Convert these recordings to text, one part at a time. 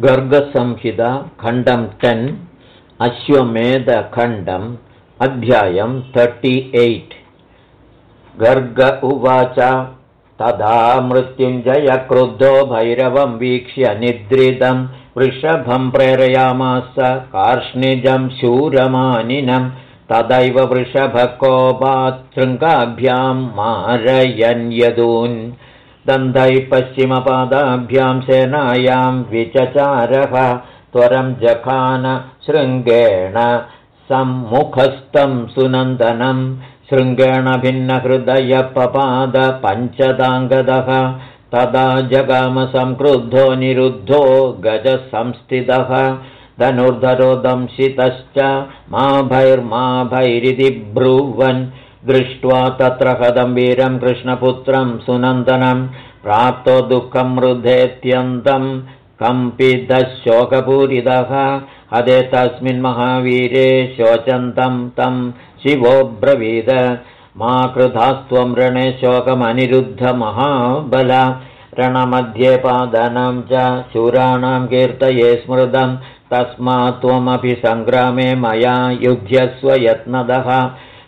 गर्गसंहिता खण्डं टेन् अश्वमेधखण्डम् अध्यायं thirty eight Garga उवाच तदा मृत्युञ्जय क्रुद्धो भैरवं वीक्ष्य निद्रितं वृषभं प्रेरयामास कार्ष्णिजं शूरमानिनं तदैव वृषभकोपात् शृङ्गाभ्यां मारयन् यदून् दन्धैः पश्चिमपादाभ्यां सेनायां विचचारः त्वरं जखान शृङ्गेण सम्मुखस्थं सुनन्दनं। शृङ्गेण भिन्नहृदयपपाद पञ्चदाङ्गदः तदा जगामसंक्रुद्धो निरुद्धो गजसंस्थितः। धनुर्धरो दंशितश्च मा भैर्मा भैरिति ब्रुवन् दृष्ट्वा तत्र कदं वीरं कृष्णपुत्रं सुनन्दनं प्राप्तो दुःखं मृधेत्यन्तं कम्पितशोकपूरितः। हदे तस्मिन् महावीरे शोचन्तं तं शिवोऽब्रवीद मा कृधास्त्वं रणे शोकमनिरुद्धमहाबल। रणमध्ये पादनं च शूराणां कीर्तये स्मृतं। तस्मात् त्वमपि सङ्ग्रामे मया युध्यस्व यत्नदः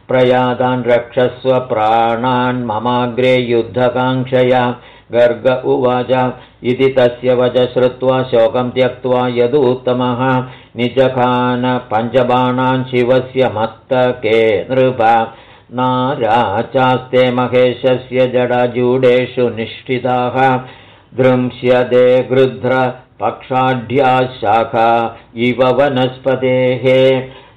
प्रयातान् रक्षस्व प्राणान् ममाग्रे युद्धकाङ्क्षया। गर्ग उवाच इति तस्य वच श्रुत्वा शोकं त्यक्त्वा यदुत्तमः। निजखान पञ्चबाणान् शिवस्य मस्तके नृप। नाराचास्ते महेशस्य जडजूडेषु निष्ठिताः। दृंश्यदे गृध्र शाखा इव वनस्पतेः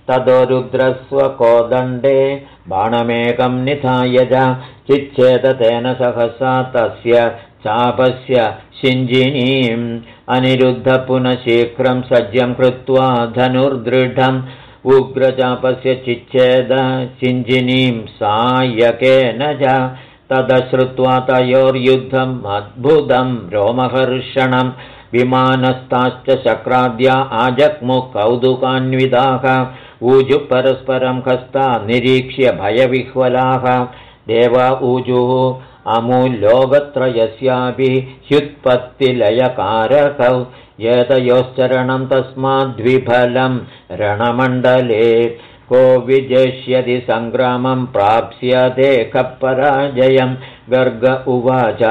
ततो रुद्रस्वकोदण्डे बाणमेकं निधाय च चिच्छेदतेन सहसा तस्य चापस्य शिञ्जिनीम्। अनिरुद्ध पुनः शीघ्रं सज्जं कृत्वा धनुर्दृढम्। उग्रचापस्य चिच्छेद शिञ्जिनीं सायकेन च। तदश्रुत्वा तयोर्युद्धम् अद्भुतं रोमहर्षणं विमानस्ताश्च शक्राद्या आजग्मुकौतुकान्विताः ऊजुः परस्परं हस्ता निरीक्ष्य भयविह्वलाः। देवा ऊजुः अमूल्योगत्रयस्यापि ह्युत्पत्तिलयकारकौ एतयोश्चरणं तस्माद्विफलं रणमण्डले। को विजेष्यति सङ्ग्रामं प्राप्स्यते कपराजयं। गर्ग उवाच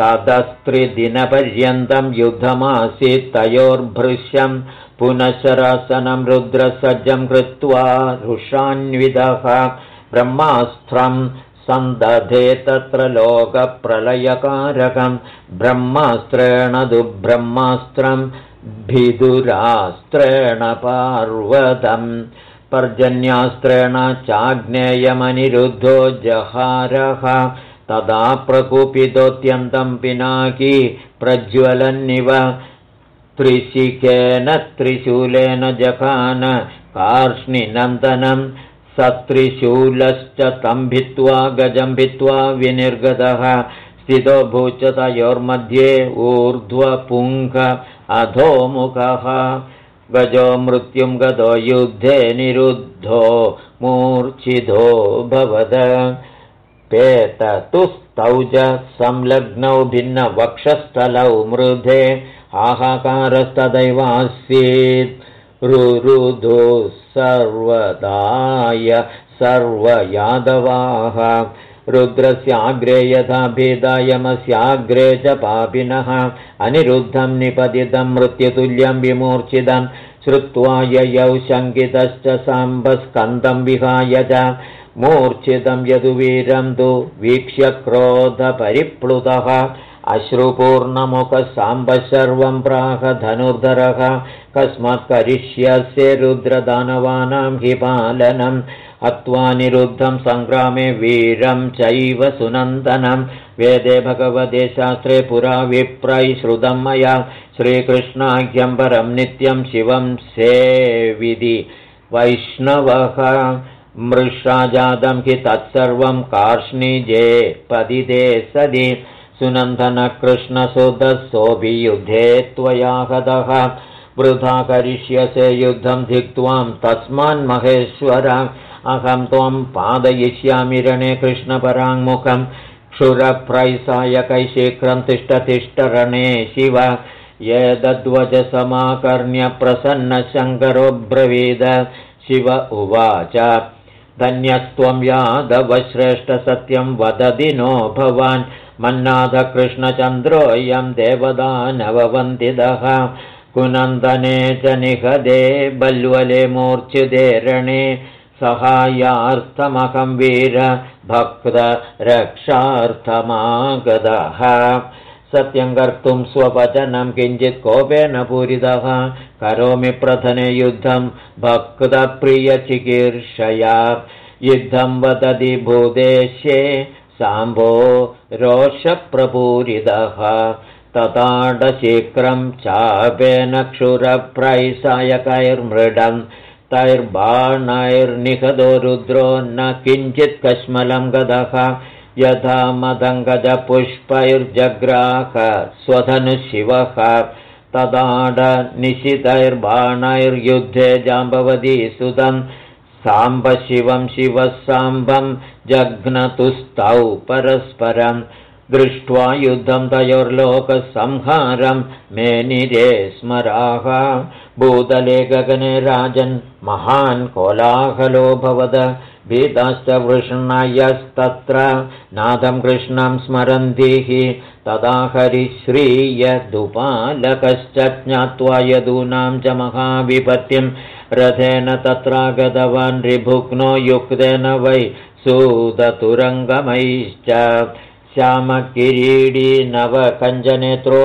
तदस्त्रिदिनपर्यन्तं युद्धमासीत् तयोर्भृश्यं पुनशरासनं रुद्रसज्जं कृत्वा रुषान्विदः ब्रह्मास्त्रं सन्दधे तत्र लोकप्रलयकारकं ब्रह्मास्त्रेण दुब्रह्मास्त्रं भिदुरास्त्रेण पार्वतम् पर्जन्यास्त्रेण चाग्नेयमनिरुद्धो जहारः तदा प्रकुपितोऽत्यन्तं पिनाकी प्रज्वलन्निव। त्रिशिकेन त्रिशूलेन जखान कार्ष्णिनन्दनं सत्रिशूलश्च तं भित्त्वा गजं भित्त्वा विनिर्गतः। स्थितो भूचतयोर्मध्ये ऊर्ध्वपुङ्ख अधोमुखः। गजो मृत्युं गतो युद्धे निरुद्धो मूर्च्छितो भवद पेततुस्तौ च संलग्नौ भिन्नवक्षस्थलौ मृधे हाहाकारस्तदैवासीत्। रुरुधु सर्वदाय सर्वयादवाः। रुद्रस्याग्रे यथा भेदायमस्याग्रे च पापिनः। अनिरुद्धं निपतितं मृत्युतुल्यं विमूर्च्छितं। श्रुत्वा ययौ शङ्कितश्च साम्बस्कन्दं विहाय च मूर्च्छितं यदुवीरं तु वीक्ष्य क्रोधपरिप्लुतः अश्रुपूर्णमुखः साम्बः सर्वं धनुर्धरः कस्मात् करिष्यस्य रुद्रदानवानां हि पालनम् निरुद्धं सङ्ग्रामे वीरं चैव सुनन्दनं। वेदे भगवते शास्त्रे पुरा विप्रै श्रुतं मया श्रीकृष्णाख्यं परं नित्यं शिवं सेविधि वैष्णवः मृषा जातं हि तत्सर्वं कार्ष्णिजे पदिदे सदि। सुनन्दनकृष्णसुतसोऽपि युद्धे त्वया हतः। वृथा करिष्यसे युद्धं धिक्त्वां तस्मान्महेश्वर अहं त्वं पादयिष्यामि रणे कृष्णपराङ्मुखं। क्षुरप्रैसायकैशीघ्रं तिष्ठतिष्ठरणे शिव। एतद्वचसमाकर्ण्यप्रसन्नशङ्करोऽब्रवीद शिव उवाच धन्यस्त्वं यादवश्रेष्ठसत्यं वदति नो भवान्। मन्नाथकृष्णचन्द्रोऽयं देवदानववन्दितः कुनन्दने च निहदे बल्वले मूर्च्छिते रणे सहायार्थमहं वीर। भक्तरक्षार्थमागतः सत्यं कर्तुं स्ववचनं किञ्चित् कोपेन पूरितः। करोमि प्रथने युद्धं भक्तप्रियचिकीर्षया। युद्धं वदति भूदेश्ये साम्भो रोषप्रपूरितः। तताडशीघ्रं चापेन क्षुरप्रैसायकैर्मृडम् तैर्बाणैर्निहदो रुद्रो न किञ्चित् कश्मलं गदः यथा मदङ्गजपुष्पैर्जग्राह स्वधनुशिवः तदाडनिशितैर्बाणैर्युद्धे जाम्बवती सुतं साम्बशिवं शिवः साम्बं जघ्नतुस्तौ परस्परम् दृष्ट्वा युद्धं तयोर्लोकसंहारं मेनिरे स्मराः। भूतले गगने राजन् महान् कोलाहलोऽभवद भीताश्च वृष्णयस्तत्र नाथं कृष्णं स्मरन्तीः तदा हरिश्रीयदुपालकश्च ज्ञात्वा यदूनां च महाविपत्तिं रथेन तत्रागतवान् रिभुग्नो युक्तेन वै सूदतुरङ्गमैश्च श्यामकिरीडी नवकञ्जनेत्रो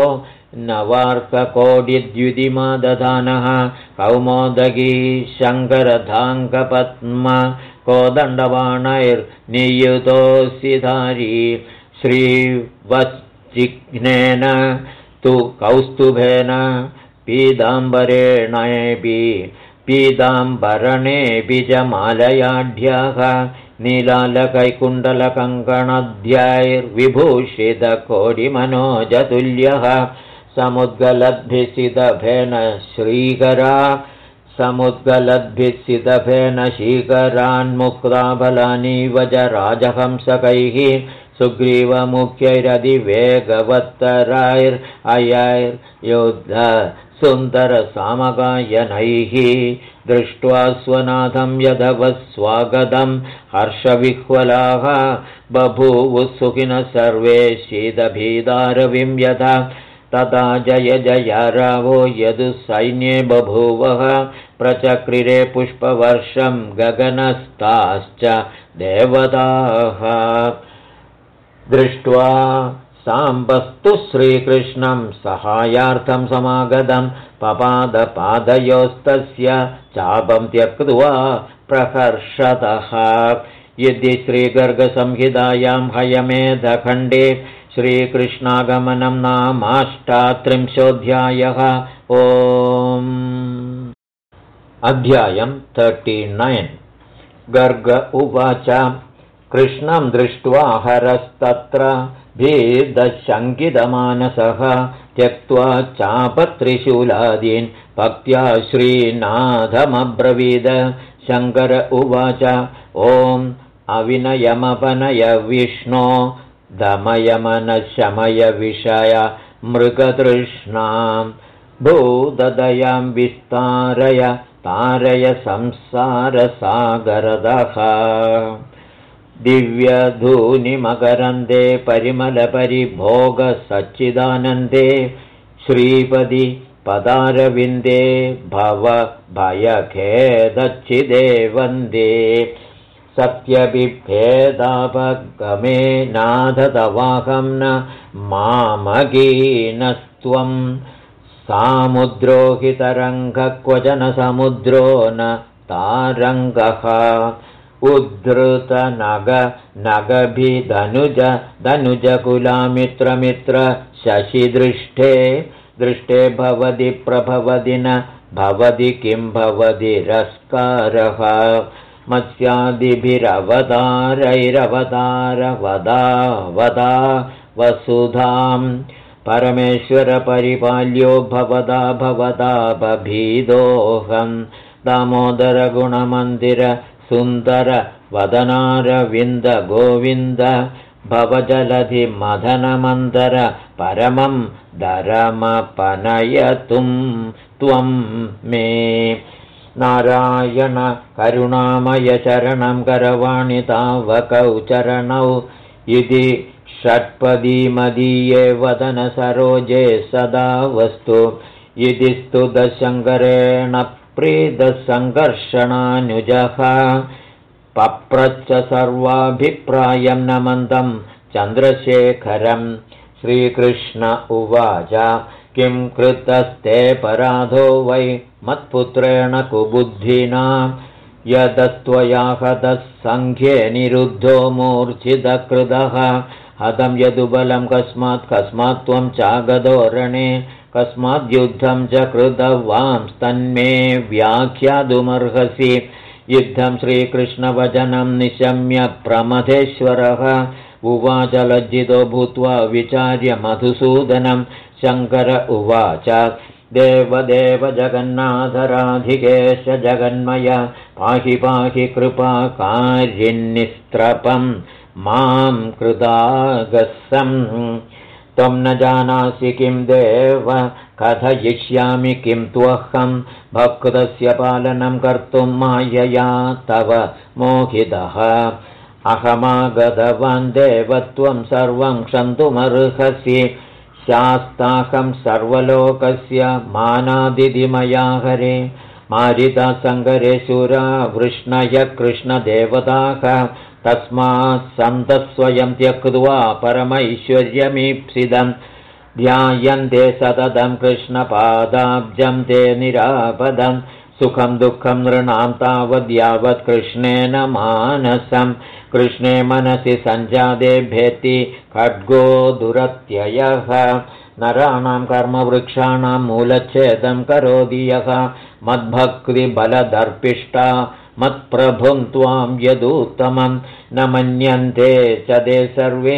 नवार्ककोडिद्युतिमादधानः कौमोदगी शङ्करधाङ्गपद्म कोदण्डबाणैर्नियुतोऽसिधारी श्रीवश्चिघ्नेन तु कौस्तुभेन पीताम्बरेणेऽपि पीताम्बरणेऽपि च मालयाढ्यः नीलालकैकुण्डलकङ्कणध्याैर्विभूषितकोटिमनोजतुल्यः समुद्गलद्भिसिदभेन श्रीकरा समुद्गलद्भिसिदभेन शीकरान्मुक्ताफलानीव च राजहंसकैः सुग्रीवमुख्यैरधिवेगवत्तराैर् सुन्दरसामगायनैः दृष्ट्वा स्वनाथं यदवः स्वागतं हर्षविह्वलाः बभूवुः सुखिनः सर्वे शीतभीदारविं यथा। तदा जय जय रावो यदु सैन्ये बभूवः प्रचक्रिरे पुष्पवर्षं गगनस्ताश्च देवताः। दृष्ट्वा साम्बस्तु श्रीकृष्णं सहायार्थं समागतं पपादपादयोस्तस्य चापं त्यक्त्वा प्रकर्षतः यदि श्रीगर्गसंहितायां हयमेधखण्डे श्रीकृष्णागमनं नामाष्टात्रिंशोऽध्यायः। ओम्। अध्यायं तर्टिनैन् गर्ग उवाच। कृष्णं दृष्ट्वा हरस्तत्र भेदशङ्कितमानसः त्यक्त्वा चापत्रिशूलादीन् भक्त्या श्रीनाथमब्रवीद। शङ्कर उवाच ॐ अविनयमपनय विष्णो दमयमनशमय विषय मृगतृष्णां भूददयां विस्तारय तारय संसारसागरदः दिव्यधूनिमकरन्दे परिमलपरिभोगसच्चिदानन्दे श्रीपदि पदारविन्दे भव भयखेदच्चिदे वन्दे सत्यभिभेदापगमे नाथतवाहं न मामगीनस्त्वं सामुद्रोहितरङ्गक्वचन समुद्रो न तारङ्गः उद्धृतनग नगभिधनुज धनुजकुलामित्रमित्र शशिदृष्टे दृष्टे। भवति प्रभवति न भवति किं भवतिरस्कारः मत्स्यादिभिरवतारैरवतारवदा वसुधां परमेश्वरपरिपाल्यो भवदा भवदा बभीदोऽहं दामोदरगुणमन्दिर सुन्दर वदनारविन्द गोविन्द भवजलधिमदनमन्दर परमं दरमपनयतुं त्वं मे। नारायण करुणामयचरणं करवाणि तावकौ चरणौ इति षट्पदीमदीये वदनसरोजे सदा वस्तु। इति स्तुतशङ्करेण प्रीतसङ्कर्षणानुजः। पप्रच्च सर्वाभिप्रायं न मन्दं चन्द्रशेखरं। श्रीकृष्ण उवाच किं कृतस्ते पराधो वै मत्पुत्रेण कुबुद्धिना? यदत्वया हतः सङ्ख्ये निरुद्धो मूर्च्छितकृतः हतं यदुबलं कस्मात् कस्मात् त्वं चागदोरणे कस्माद्युद्धं च कृतवांस्तन्मे व्याख्यातुमर्हसि। युद्धं श्रीकृष्णवचनं निशम्य प्रमथेश्वरः। उवाच लज्जितो भूत्वा विचार्य मधुसूदनं। शङ्कर उवाच देवदेव जगन्नाथराधिकेश जगन्मय पाहि पाहि कृपाकार्यन्निस्त्रपं मां कृतागसम् त्वं न जानासि किं देव कथयिष्यामि किं त्वहं। भक्तस्य पालनं कर्तुं मायया तव मोहितः। अहमागतवान् देवत्वं सर्वं क्षन्तुमर्हसि। शास्ताहं सर्वलोकस्य मानादिदिमया हरे मारितासङ्गरे सुरा वृष्णय कृष्णदेवताः तस्मात् सन्तस्वयं त्यक्त्वा परमैश्वर्यमीप्सितं ध्यायन्ते सततं कृष्णपादाब्जं ते निरापदं सुखं दुःखं नृणां तावद्यावत् कृष्णेन मानसं। कृष्णे मनसि सञ्जाते भेति खड्गो दुरत्ययः। नराणां कर्मवृक्षाणां मूलच्छेदं करोति यः। मद्भक्तिबलदर्पिष्टा मत्प्रभुं त्वां यदुत्तमं न मन्यन्ते च ते सर्वे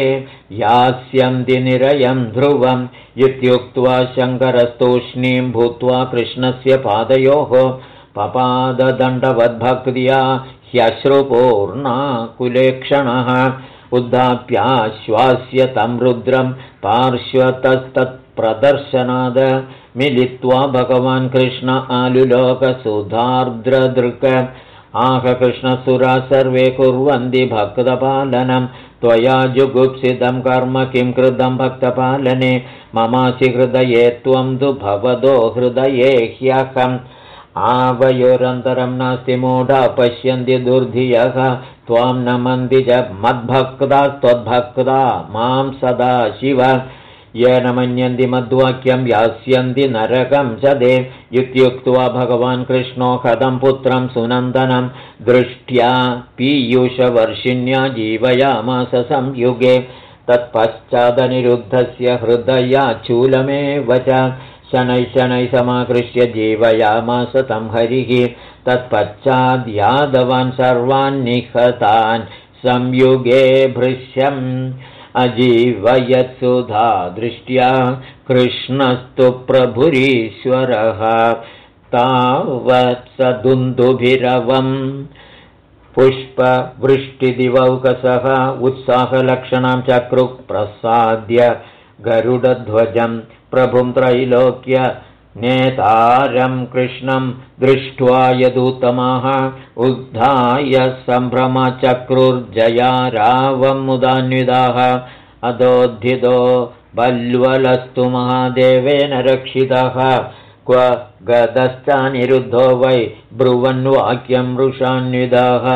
यास्यन्ति निरयं ध्रुवम् इत्युक्त्वा शङ्करस्तूष्णीं भूत्वा कृष्णस्य पादयोः पपाददण्डवद्भक्त्या ह्यश्रुपूर्णा कुलेक्षणः उद्धाप्याश्वास्य तं रुद्रं पार्श्वतस्तत्प्रदर्शनाद मिलित्वा भगवान् कृष्ण आलुलोकसुधार्द्रदृक् आह कृष्णसुरा सर्वे कुर्वन्ति भक्तपालनं। त्वया जुगुप्सितं कर्म किं कृतं भक्तपालने? ममासि हृदये त्वं तु भवदो हृदये ह्यहम्। आवयोरन्तरं नास्ति मूढा पश्यन्ति दुर्धियः। त्वां नमन्ति च मद्भक्ता त्वद्भक्ता मां सदा शिव येन मन्यन्ति मद्वाक्यं यास्यन्ति नरकं च दे इत्युक्त्वा भगवान् कृष्णो कथं पुत्रं सुनन्दनं दृष्ट्या पीयूषवर्षिण्या जीवयामास संयुगे। तत्पश्चादनिरुद्धस्य हृदयाचूलमेव च। शनैः शनैः समाकृष्य जीवयामास तं हरिः। तत्पश्चाद्यादवान् सर्वान् निहतान् संयुगे भृश्यम् अजीवयत्सुधा दृष्ट्या कृष्णस्तु प्रभुरीश्वरः। तावत्सदुन्दुभिरवम् पुष्पवृष्टिदिवौकसः उत्साहलक्षणां चक्रुः प्रसाद्य गरुडध्वजम् प्रभुं त्रैलोक्य नेतारं कृष्णं दृष्ट्वा यदुत्तमाः उद्धाय सम्भ्रमचक्रुर्जया रावमुदान्विदाः अधोद्धितो बल्वलस्तु महादेवेन रक्षितः। क्व गदश्चानिरुद्धो वै ब्रुवन्वाक्यं वृषान्विदाः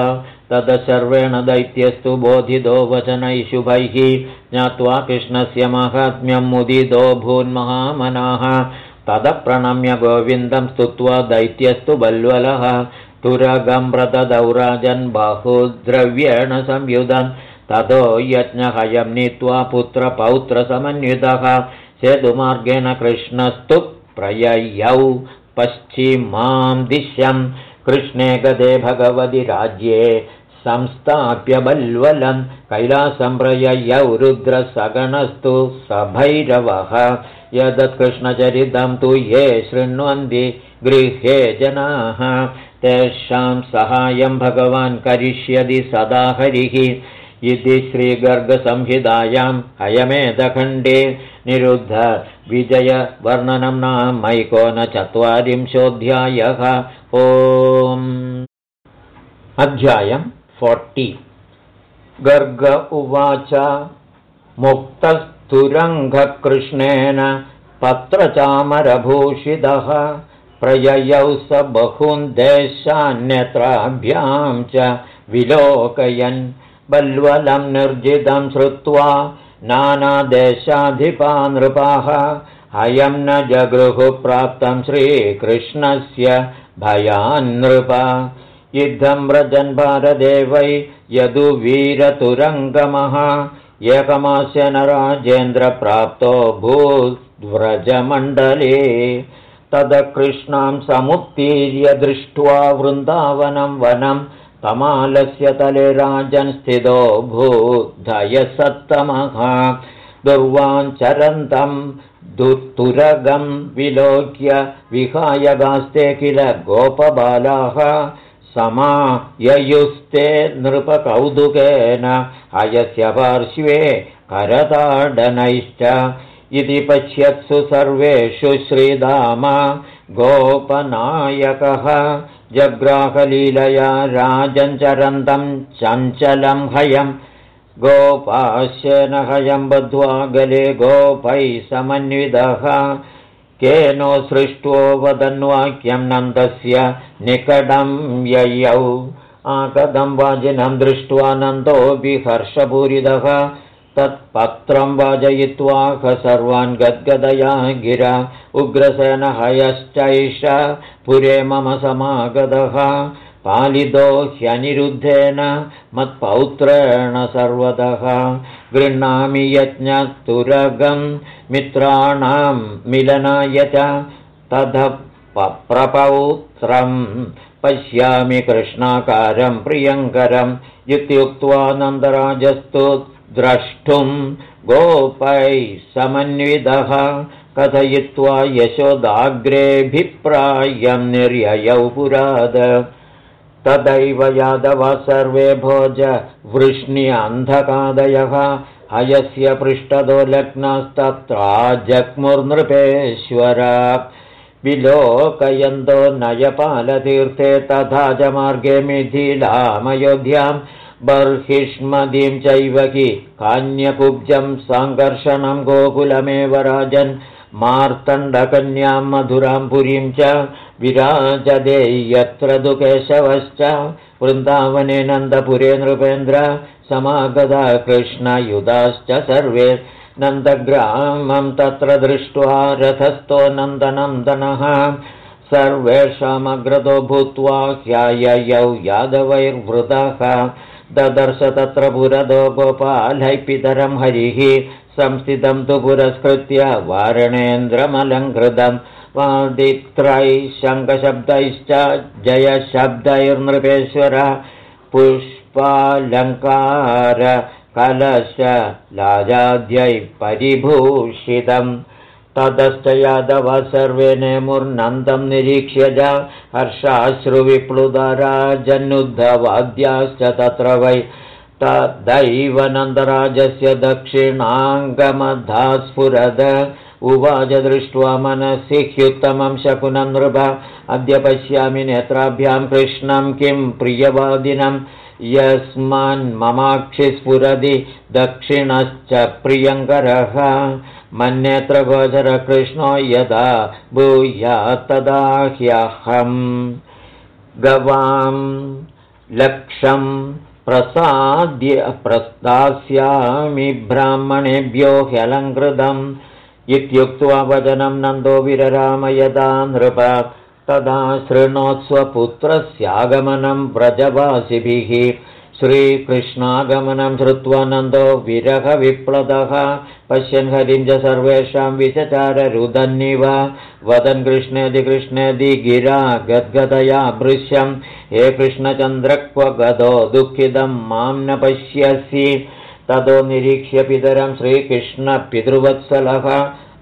तद सर्वेण दैत्यस्तु बोधितो वचनैः शुभैः ज्ञात्वा कृष्णस्य माहात्म्यं मुदितो भून्महामनाः तदप्रणम्य गोविन्दं स्तुत्वा दैत्यस्तु बल्वलः। तुरगं व्रतदौराजन् बहुद्रव्येण संयुधन्। ततो यज्ञहयं नीत्वा पुत्रपौत्रसमन्वितः। सेतुमार्गेण कृष्णस्तु प्रययौ पश्चिमां दिश्यम् कृष्णे गदे भगवति राज्ये संस्थाप्य बल्वलं कैलासम्प्रययौ रुद्रसगणस्तु सभैरवः। यदत्कृष्णचरितं तु ये शृण्वन्ति गृहे जनाः। तेषां सहायं भगवान् करिष्यति सदा हरिः। इति श्रीगर्गसंहितायाम् अयमेधखण्डे निरुद्ध विजयवर्णनं नामैकोनचत्वारिंशोऽध्यायः ओम्। अध्यायम् फोर्टि। गर्ग उवाच मुक्तस्तुरङ्गकृष्णेन पत्रचामरभूषितः प्रययौ स बहून् देशान्यत्राभ्यां च विलोकयन्। बल्वलं निर्जितं श्रुत्वा नानादेशाधिपा नृपाः अयं न जगृः प्राप्तं श्रीकृष्णस्य भयान्नृप युद्धं व्रजन् भारदेवै यदुवीरतुरङ्गमः एकमास्य न राजेन्द्रप्राप्तो भूद्व्रजमण्डले तदकृष्णां समुत्तीर्य दृष्ट्वा वृन्दावनं वनं कमालस्य तले राजन् स्थितो भूधयसत्तमः। दुर्वाञ्चरन्तं दुर्तुरगं विलोक्य विहायगास्ते किल गोपबालाः समाययुस्ते नृपकौतुकेन अयस्य पार्श्वे करताडनैश्च इति पश्यत्सु सर्वेषु श्रीदाम गोपनायकः जग्राहलीलया राजञ्चरन्तं चञ्चलं हयम् हयं बद्ध्वा गले गोपैः समन्वितः केनो सृष्टो वदन्वाक्यं नन्दस्य निकटं ययौ। आकदं वाजिनं दृष्ट्वा नन्दोऽपि हर्षपूरितः। तत्पत्रं वाजयित्वा सर्वान् गद्गदया गिरा। उग्रसेनहयश्चैष पुरे मम समागतः पालितो ह्यनिरुद्धेन मत्पौत्रेण सर्वतः। गृह्णामि यज्ञतुरगं मित्राणां मिलनाय च तथ प्रपौत्रं। पश्यामि कृष्णाकारं प्रियङ्करम् इत्युक्त्वा नन्दराजस्तु द्रष्टुं गोपैः समन्वितः। कथयित्वा यशोदाग्रेऽभिप्रायं निर्ययौ पुराद तदैव यादव सर्वे भोज वृष्ण्यन्धकादयः हयस्य पृष्ठतो लग्नस्तत्रा जग्मुर्नृपेश्वर। विलोकयन्तो नयपालतीर्थे तथा च मार्गे मिथिलामयोध्याम् बर्हिष्मदीं चैव हि कान्यकुब्जं साङ्कर्षणं गोकुलमेव राजन् मार्तण्डकन्यां मधुरां पुरीं च विराजदे यत्र तु केशवश्च वृन्दावने नन्दपुरे नृपेन्द्र समागता कृष्णयुधाश्च सर्वे नन्दग्रामं तत्र दृष्ट्वा रथस्थो नन्दनन्दनः सर्वेषामग्रतो भूत्वा ह्याययौ यादवैर्वृतः ददर्श तत्र पुरदो गोपालैः पितरं हरिः संस्थितं तु पुरस्कृत्य वारणेन्द्रमलङ्कृतं वादित्रैः शङ्खशब्दैश्च जयशब्दैर्नृपेश्वर पुष्पालङ्कार कलश लाजाद्यै परिभूषितम् ततश्च यादव सर्वे नेमुर्नन्दं निरीक्ष्य च हर्षाश्रुविप्लुतराजनुद्धवाद्याश्च तत्र वै तदैव नन्दराजस्य दक्षिणाङ्गमधा स्फुरद उवाच दृष्ट्वा मनसि ह्युत्तमं शकुनं नृप। अद्य पश्यामि नेत्राभ्यां कृष्णं किं प्रियवादिनं। यस्मान्ममाक्षि स्फुरदि दक्षिणश्च प्रियङ्करः। मन्यत्र गोचरकृष्णो यदा तदा ह्यहम् गवां लक्षं प्रसाद्य प्रस्तास्यामि ब्राह्मणेभ्यो ह्यलङ्कृतम् इत्युक्त्वा वचनं नन्दो विरराम यदा नृप तदा शृणोत्स्वपुत्रस्यागमनं व्रजवासिभिः श्रीकृष्णागमनं श्रुत्वा नन्दो विरहविप्लदः। पश्यन् हरिं च सर्वेषां विचचाररुदन्निव वदन् कृष्णेदि गिरा गद्गदया भृश्यं हे कृष्णचन्द्रक्व गदो दुःखितं मां न पश्यसि। ततो निरीक्ष्य पितरं श्रीकृष्णपितृवत्सलः।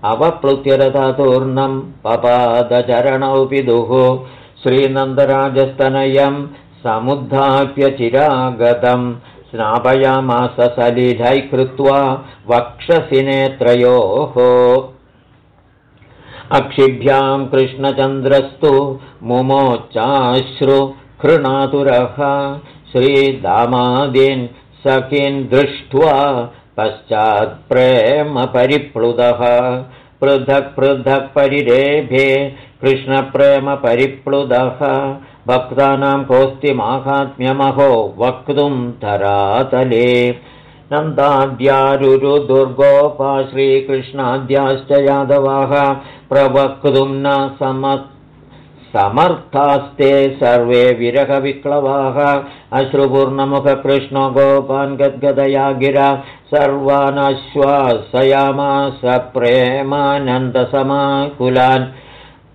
अवप्लुत्यरथतूर्णं पपादचरणौ पितुः। श्रीनन्दराजस्तनयम् समुद्धाप्य चिरागतं स्नापयामास सलिलै कृत्वा वक्षसि नेत्रयोः। अक्षिभ्यां कृष्णचन्द्रस्तु मुमोच्चाश्रु कृणातुरः श्रीदामादीन् सखीन् दृष्ट्वा पश्चात्प्रेमपरिप्लुतः। पृथक् पृथक् परिरेभे कृष्णप्रेमपरिप्लुतः भक्तानां कोऽस्तिमाहात्म्यमहो वक्तुं धरातले। नन्दाद्यारुरुदुर्गोपा श्रीकृष्णाद्याश्च यादवाः प्रवक्तुं न समर्थास्ते सर्वे विरहविक्लवाः। अश्रुपूर्णमुखकृष्णो गोपान् गद्गदया गिरा सर्वानश्वासयामास प्रेमानन्दसमाकुलान्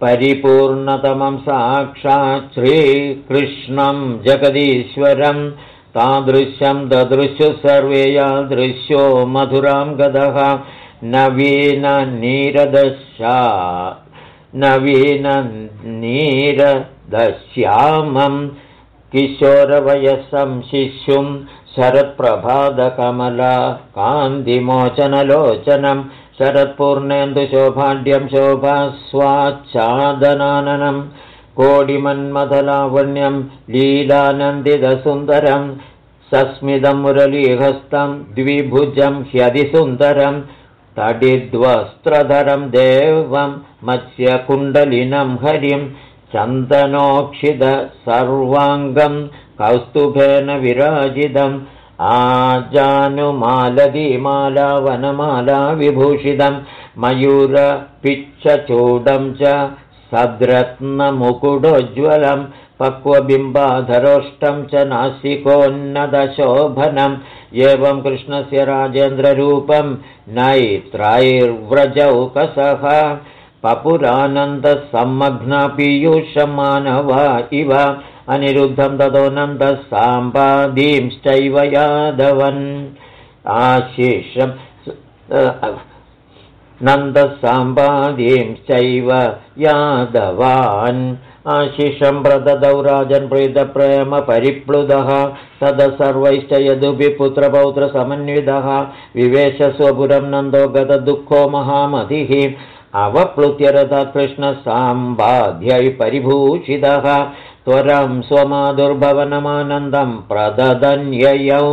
परिपूर्णतमं साक्षात् श्रीकृष्णं जगदीश्वरं तादृश्यं ददृशु सर्वे यादृश्यो मधुरां गदः नवीननीरदशा नवीननीरदश्यामं किशोरवयसं शिशुं शरत्प्रभादकमला कान्तिमोचनलोचनं शरत्पूर्णेन्दुशोभाढ्यं शोभास्वाच्छादनाननं कोडिमन्मथलावण्यं लीलानन्दितसुन्दरं सस्मितं मुरलीहस्तं द्विभुजं ह्यधिसुन्दरं तडिद्वस्त्रधरं देवं मत्स्यकुण्डलिनं हरिं चन्दनोक्षित सर्वाङ्गं कौस्तुभेन विराजितम् वनमाला विभूषितं मयूरपिच्छचूडं च सद्रत्नमुकुडोज्ज्वलं पक्वबिम्बाधरोष्टं च नासिकोन्नतशोभनम् एवं कृष्णस्य राजेन्द्ररूपं नैत्रैर्व्रजौकसः पपुरानन्दसम्मग्नपीयूषमानवा इव अनिरुद्धं ततो नन्दः साम्पादींश्चैव यादवन्। आशिषं नन्दः साम्पादींश्चैव यादवान्। आशिषं प्रददौ राजन् प्रीतप्रेमपरिप्लुदः तद सर्वैश्च यदुभि पुत्रपौत्रसमन्वितः विवेशस्वपुरं नन्दो गतदुःखो महामतिः। अवप्लुत्य रथात् कृष्णसाम्बाध्यै परिभूषितः त्वरं स्वमादुर्भवनमानन्दं प्रददन्ययौ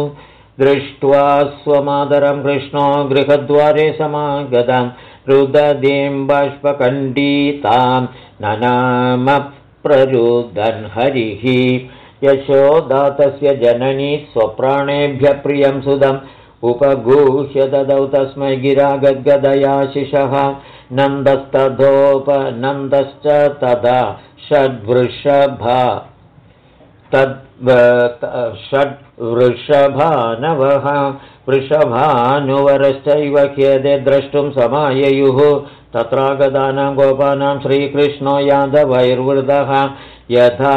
दृष्ट्वा स्वमादरं कृष्णो गृहद्वारे समागतं रुदीं बाष्पकण्डीतां ननाम प्ररुदन् हरिः। यशोदातस्य जननी स्वप्राणेभ्यः प्रियं सुदम् उपगूह्य ददौ तस्मै गिरागद्गदयाशिषः नन्दस्तथोपनन्दश्च तदा षड्वृषभा। तद् षड्वृषभानवः। वृषभानुवरश्चैव खेदे द्रष्टुं समाययुः। तत्रागतानां गोपानां श्रीकृष्णो यादवैर्वृदः। यथा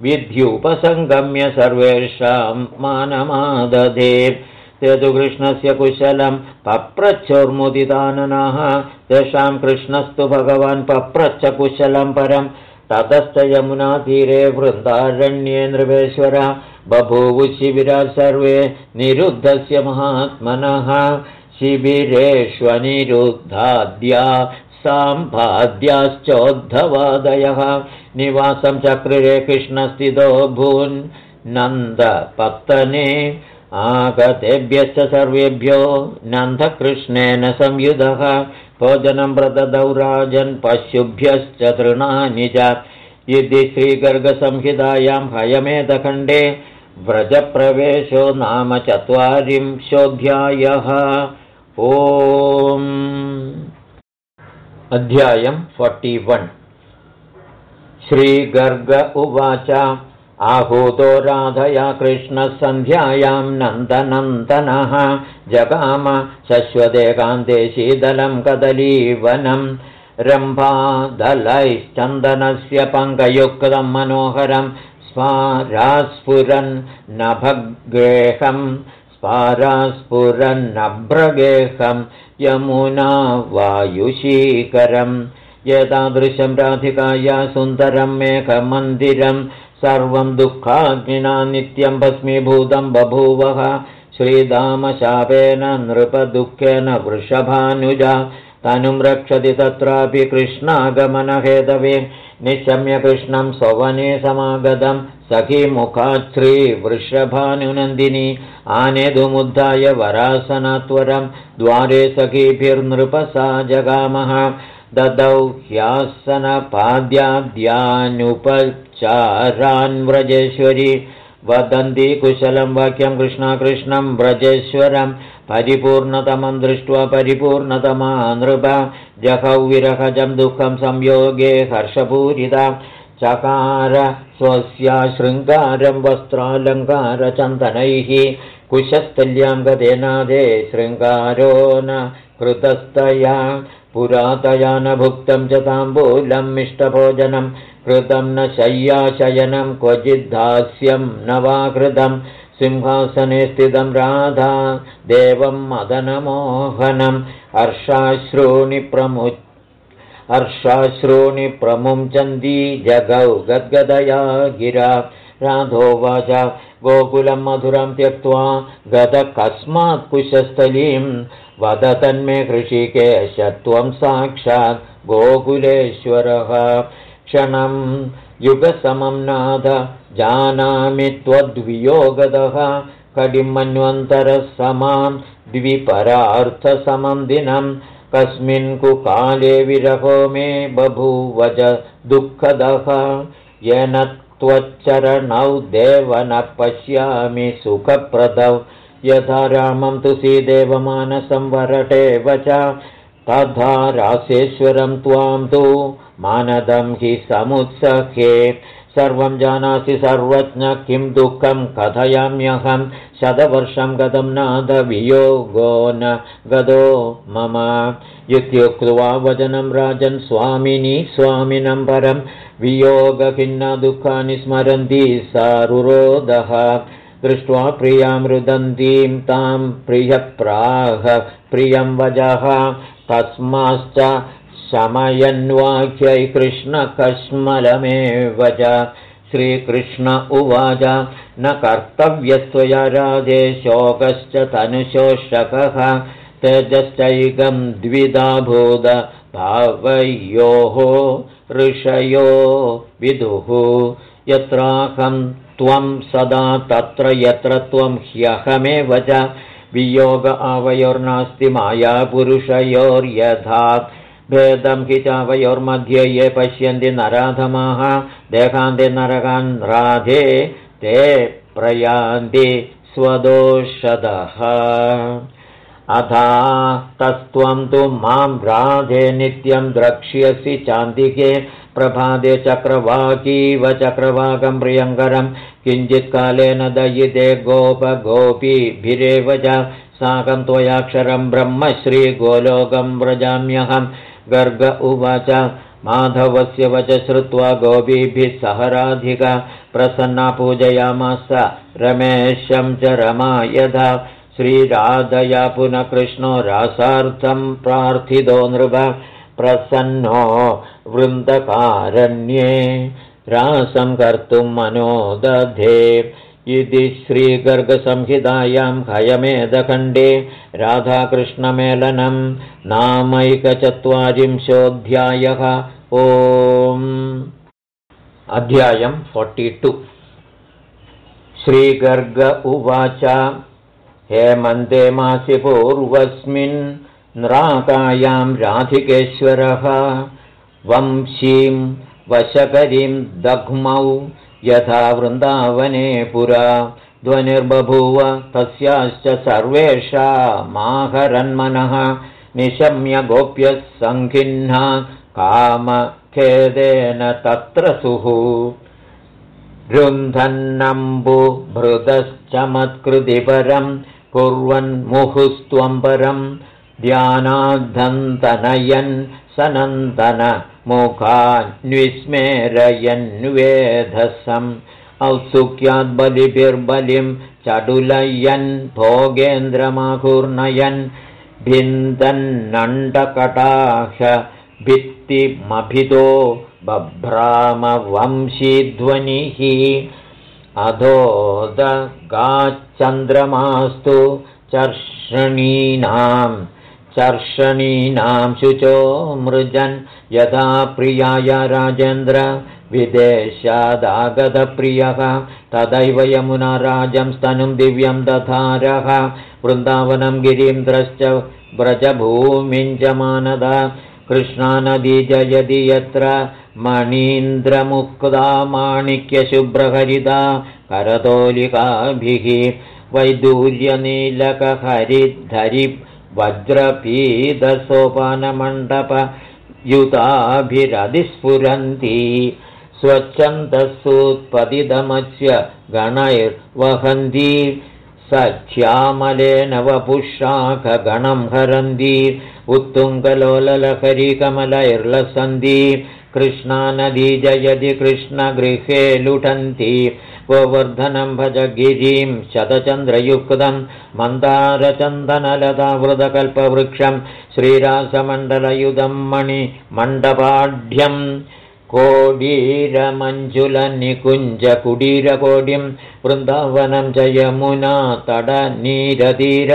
विद्युपसङ्गम्य सर्वेषां मानमादधे। ते तु कृष्णस्य कुशलं पप्रच्छोर्मुदिताननाः। तेषां कृष्णस्तु भगवान् पप्रच्छ कुशलं परं ततश्च यमुनातीरे वृन्दारण्ये नृपेश्वर बभूवुशिबिरा सर्वे निरुद्धस्य महात्मनः। शिबिरेष्वनिरुद्धाद्या साम्भाद्याश्चोद्धवादयः। निवासं चक्रिरे कृष्णस्थितो भून् नन्दपत्तने। आगतेभ्यश्च सर्वेभ्यो नन्दकृष्णेन संयुधः भोजनं व्रतदौ राजन् पशुभ्यश्च तृणानि च। यदि श्रीगर्गसंहितायां हयमेधखण्डे व्रजप्रवेशो नाम चत्वारिंशोऽध्यायः। ओम्। अध्यायं फोर्टि वन्। श्रीगर्ग उवाच आहूतो राधया कृष्णसन्ध्यायां नन्दनन्दनः। जगाम शश्वदेकान्ते शीतलं कदलीवनं। रम्भादलैश्चन्दनस्य पङ्कयुक्तं मनोहरं स्वारास्फुरन् नभगेहम् स्पारास्फुरन्नभ्रगेहं यमुना वायुशीकरं एतादृशं राधिकाया सुन्दरं मेघमन्दिरं सर्वं दुःखाग्निना नित्यं भस्मीभूतं बभूवः। श्रीदामशापेन नृपदुःखेन वृषभानुजा तनुं रक्षति तत्रापि कृष्णागमनहेतवे। निशम्य कृष्णं स्ववने समागतं सखीमुखात् श्रीवृषभानुनन्दिनी आनेदुमुद्धाय वरासनात्वरं द्वारे सखीभिर्नृपसा जगामः। ददौ ह्यासनपाद्याद्यानुपचारान् व्रजेश्वरी वदन्ति कुशलं वाक्यं कृष्णकृष्णं व्रजेश्वरं। परिपूर्णतमं दृष्ट्वा परिपूर्णतमा नृप जहौ विरहजं दुःखं संयोगे हर्षपूरिता। चकार स्वस्य शृङ्गारं वस्त्रालङ्कारचन्दनैः। कुशस्थल्यां गदेनादे शृङ्गारो न कृतस्तया। पुरातया न भुक्तं च ताम्बूलं मिष्टभोजनं कृतं न शय्याशयनं क्वचिद्धास्यं न वा कृतं सिंहासने स्थितं राधा देवं मदनमोहनं हर्षाश्रूणि प्रमु हर्षाश्रूणि प्रमुञ्चन्ती जगौ गद्गदया गिरा। राधोवाच गोकुलं मधुरं त्यक्त्वा गत कस्मात् कुशस्थलीं वद तन्मे कृषिकेश त्वं साक्षात् गोकुलेश्वरः क्षणं युगसमं नाथ जानामि त्वद्वियोगदः। कडिमन्वन्तरः समां द्विपरार्थसमं दिनं। कस्मिन् कुकाले विरहो मे बभूवज दुःखदः। येन त्वच्चरणौ देव न पश्यामि सुखप्रदौ। यथा रामं तु सीदेवमानसं वरटेव च तथा रासेश्वरं त्वां तु मानदं हि समुत्सखे। सर्वं जानासि सर्वज्ञ किं दुःखं कथयाम्यहं। शतवर्षं गतं नादवियोगो न गदो मम। इत्युक्त्वा वचनं राजन् स्वामिनी स्वामिनं परं वियोगखिन्नदुःखानि स्मरन्ति सारुरोदः। दृष्ट्वा प्रियां रुदन्तीं तां प्रियप्राह प्रियं वजः तस्माश्च शमयन्वाख्यै कृष्णकश्मलमेव च। श्रीकृष्ण उवाच न कर्तव्यस्त्वया राजे शोकश्च तनुशोषकः तेजश्चैकं द्विधाभूत भावयोः ऋषयो विदुः। यत्राहं त्वं सदा तत्र यत्र त्वं ह्यहमेव च वियोग आवयोर्नास्ति मायापुरुषयोर्यथा हि चावयोर्मध्ये ये पश्यन्ति नराधमाः देहान्ते नरकान् राधे ते प्रयान्ति स्वदोषदः। अथा तस्त्वं तु मां राधे नित्यं द्रक्ष्यसि चान्दिके प्रभाते चक्रवाकीव चक्रवाकं प्रियङ्करं। किञ्चित्कालेन दयिते गोपगोपीभिरेव च साकं त्वयाक्षरं ब्रह्म श्रीगोलोकं व्रजाम्यहं। गर्ग उवाच माधवस्य वच श्रुत्वा गोपीभिः सह राधिका प्रसन्ना पूजयामास रमेशं च रमा यथा श्रीराधया पुनः कृष्णो रासार्थं प्रार्थितो नृप प्रसन्नो वृन्दकारण्ये रासं कर्तुं मनो दधे इति श्रीगर्गसंहितायां हयमेधखण्डे राधाकृष्णमेलनं नामैकचत्वारिंशोऽध्यायः। ओम्। अध्यायं टु। श्रीगर्ग उवाच हेमन्ते मासि पूर्वस्मिन् नृकायां राधिकेश्वरः वंशीं वशकरीं दग्मौ यथा वृन्दावने पुरा ध्वनिर्बभूव तस्याश्च सर्वेषामाहरन्मनः निशम्य गोप्यः सङ्खिह्ना कामखेदेन तत्र सुः। रुन्धन्नम्बुभृतश्चमत्कृतिपरं कुर्वन्मुहुस्त्वं परं ध्यानाद्धन्तनयन् सनन्दनमुखान्विस्मेरयन्वेधसम् औत्सुक्याद्बलिभिर्बलिं चडुलयन् भोगेन्द्रमाघूर्णयन् भिन्दन्नण्डकटाह भित्तिमभितो बभ्रामवंशीध्वनिः अधोदगाच्चन्द्रमास्तु चर्षणीनां चर्षणीनां शुचो मृजन्। यथा प्रियाय राजेन्द्र विदेशादागतप्रियः तदैव यमुना राजं स्तनुं दिव्यं दधारः। वृन्दावनं गिरीन्द्रश्च व्रजभूमिञ्जमानद कृष्णानदी जयति यत्र मणीन्द्रमुक्ता माणिक्यशुभ्रहरिता करतोलिकाभिः। वैदूर्यनीलकहरिद्धरि वज्रपीतसोपानमण्डपयुताभिरधिस्फुरन्ती स्वच्छन्दसूत्पतिदमस्य गणैर्वहन्ती। सख्यामलेन वपुषाखगणं हरन्ती। उत्तुङ्गलोललहरिकमलैर्लसन्ती कृष्णानदी जयति कृष्णगृहे लुठन्ति गोवर्धनं भज गिरिं शतचन्द्रयुक्तं मन्दारचन्दनलतावृतकल्पवृक्षं श्रीरासमण्डलयुधं मणिमण्डपाढ्यम् कोडीरमञ्जुलनिकुञ्जकुडीरकोडिं वृन्दावनं च यमुना तडनीरतीर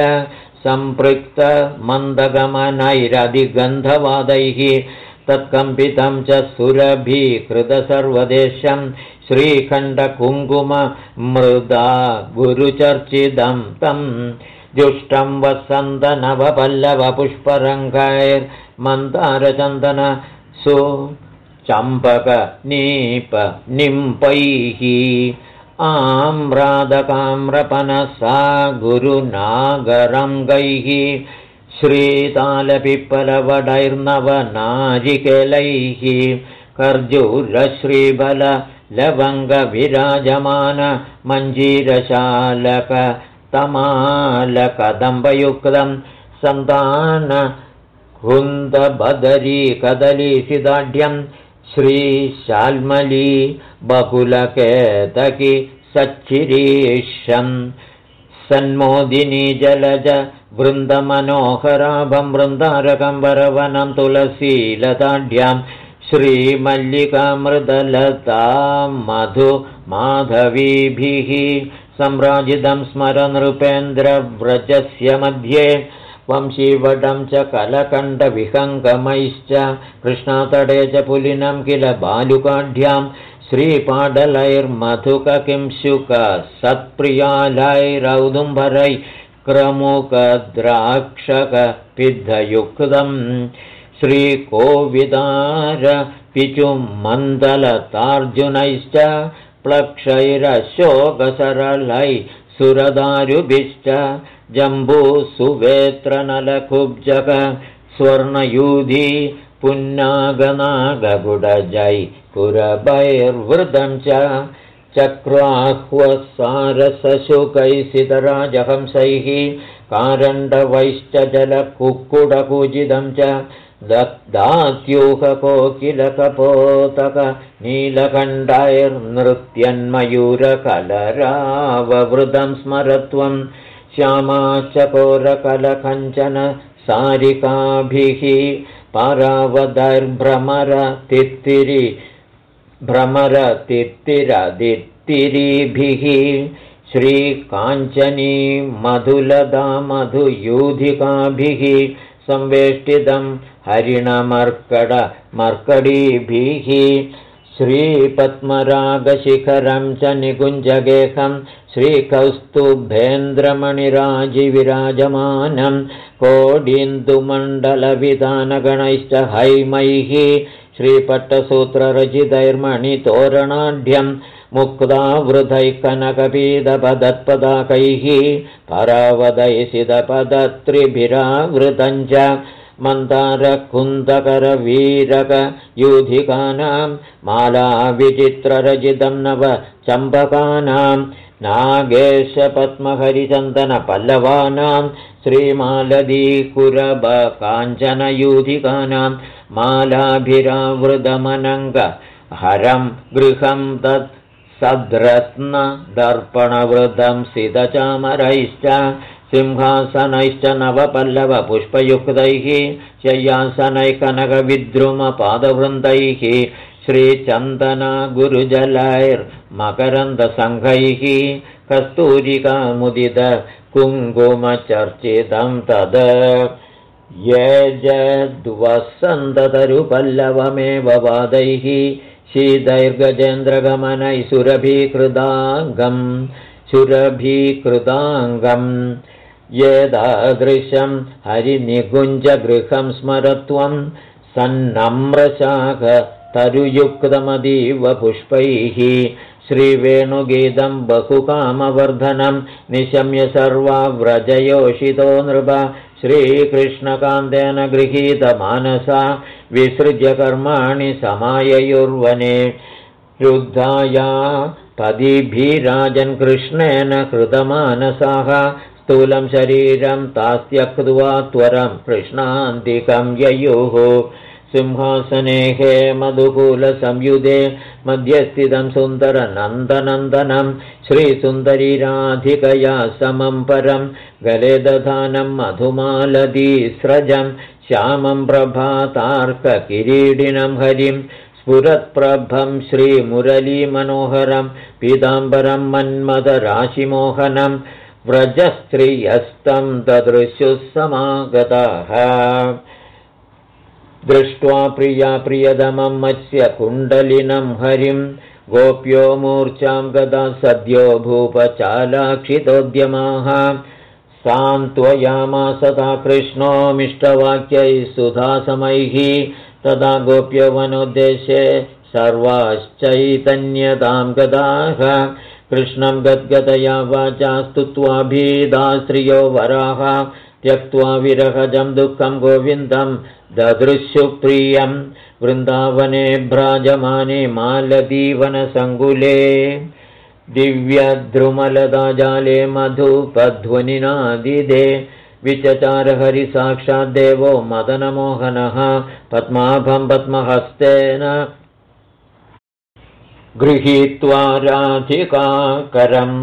सम्पृक्तमन्दगमनैरधिगन्धवादैः तत्कम्पितं च सुरभीकृतसर्वदेशं श्रीखण्डकुङ्कुममृदा गुरुचर्चितं तं जुष्टं वसन्तनवपल्लवपुष्परङ्गैर्मन्दारचन्दन सु चम्पकनीपनिम्पैः आम्रादकाम्रपनसा गुरुनागरङ्गैः श्रीतालपिप्पलवडैर्नवनारिकेलैः कर्जूरश्रीबललवङ्गविराजमान मञ्जीरशालकतमालकदम्बयुक्तं सन्तानकुन्दबदरीकदलीसिदाढ्यं श्रीशाल्मली बहुलकेतकि सच्चिरीशं सन्मोदिनी जलज वृन्दमनोहराभं वृन्दारकं वरवनं तुलसीलताढ्यां श्रीमल्लिकामृदलता मधु माधवीभिः सम्राजितं स्मरनृपेन्द्रव्रजस्य मध्ये वंशीवटं च कलकण्डविहङ्गमैश्च कृष्णातडे च पुलिनं किल बालुकाढ्यां सत्प्रियालैरौदुम्बरै क्रमुकद्राक्षकपिद्धयुक्तम् श्रीकोविदारपिचुमन्दलतार्जुनैश्च प्लक्षैरशोकसरलै सुरदारुभिश्च जम्बूसुवेत्रनलकुब्जक स्वर्णयूधी पुन्नागनागगुडजै कुरभैर्वृतं च चक्राह्वसारसशुकैसितराजहंसैः कारण्डवैश्च जलकुक्कुडपूजितं च दत्दात्यूहकोकिलकपोतक नीलकण्डैर्नृत्यन्मयूरकलराववृतं स्मरत्वं श्यामा चकोरकलकञ्चन सारिकाभिः परावदैर्भ्रमरतित्तिरि भ्रमरतित्तिरदित्तिरिभिः श्रीकाञ्चनी मधुलदा मधुयूधिकाभिः संवेष्टितं हरिणमर्कडमर्कडीभिः श्रीपद्मरागशिखरं च निकुञ्जगेहं श्रीकौस्तुभेन्द्रमणिराजिविराजमानं कोडीन्दुमण्डलविधानगणैश्च हैमैः श्रीपट्टसूत्ररचितैर्मणितोरणाढ्यं मुक्तावृधैः कनकपीदपदत्पदाकैः परावदैसिदपदत्रिभिरावृतं च मन्दारकुन्दकरवीरकयूधिकानां मालाविचित्ररचितं नव चम्पकानां नागेशपद्महरिचन्दनपल्लवानां श्रीमालदीकुरबकाञ्चनयूधिकानां मालाभिरावृतमनङ्गहरं गृहं तत् सद्रत्नदर्पणवृतं सिदचामरैश्च सिंहासनैश्च नवपल्लवपुष्पयुक्तैः शय्यासनैः कनकविद्रुमपादवृन्दैः श्रीचन्दना गुरुजलैर्मकरन्दसङ्घैः कस्तूरिकामुदित कुङ्कुमचर्चितं तद यजद्वसन्ततरुपल्लवमेव वादैः शीतैर्गजेन्द्रगमनैः सुरभीकृताङ्गम् सुरभीकृताङ्गम् येदादृशं हरिनिकुञ्जगृहं स्मरत्वं सन्नम्रशाखतरुयुक्तमतीव पुष्पैः श्रीवेणुगीतं बहुकामवर्धनं निशम्य सर्वा व्रजयोषितो नृप श्रीकृष्णकान्तेन गृहीतमानसा विसृज्य कर्माणि समाययुर्वने रुद्धाया पदिभिराजन् कृष्णेन कृतमानसाः स्थूलं शरीरं तास्त्यक्त्वा त्वरं कृष्णान्तिकं ययुः सिंहासने हे मधुकूलसंयुधे मध्यस्थितं सुन्दरनन्दनन्दनं श्रीसुन्दरीराधिकया समं परं गले दधानं मधुमालदीस्रजं श्यामं प्रभातार्ककिरीडिनं हरिं स्फुरत्प्रभं श्रीमुरलीमनोहरं पीताम्बरं मन्मदराशिमोहनं व्रजस्त्रियस्तं ददृशुः समागताः दृष्ट्वा प्रिया प्रियतमं मत्स्य कुण्डलिनं हरिं। गोप्यो मूर्च्छां गदा सद्यो भूपचालाक्षितोद्यमाः। सान्त्वयामासदा कृष्णोमिष्टवाक्यैः सुधासमैः। तदा गोप्यवनोद्देशे सर्वाश्चैतन्यतां गदाः। कृष्णं गद्गदया वाचा स्तुत्वा भीदास्त्रियो वराः त्यक्त्वा विरहजं दुःखं गोविन्दं ददृशुप्रियं वृन्दावने भ्राजमाने मालदीवनसङ्कुले दिव्यद्रुमलदाजाले मधुपध्वनिनादिदे विचचारहरिसाक्षाद्देवो मदनमोहनः पद्माभं पद्महस्तेन गृहीत्वा राधिकाकरम्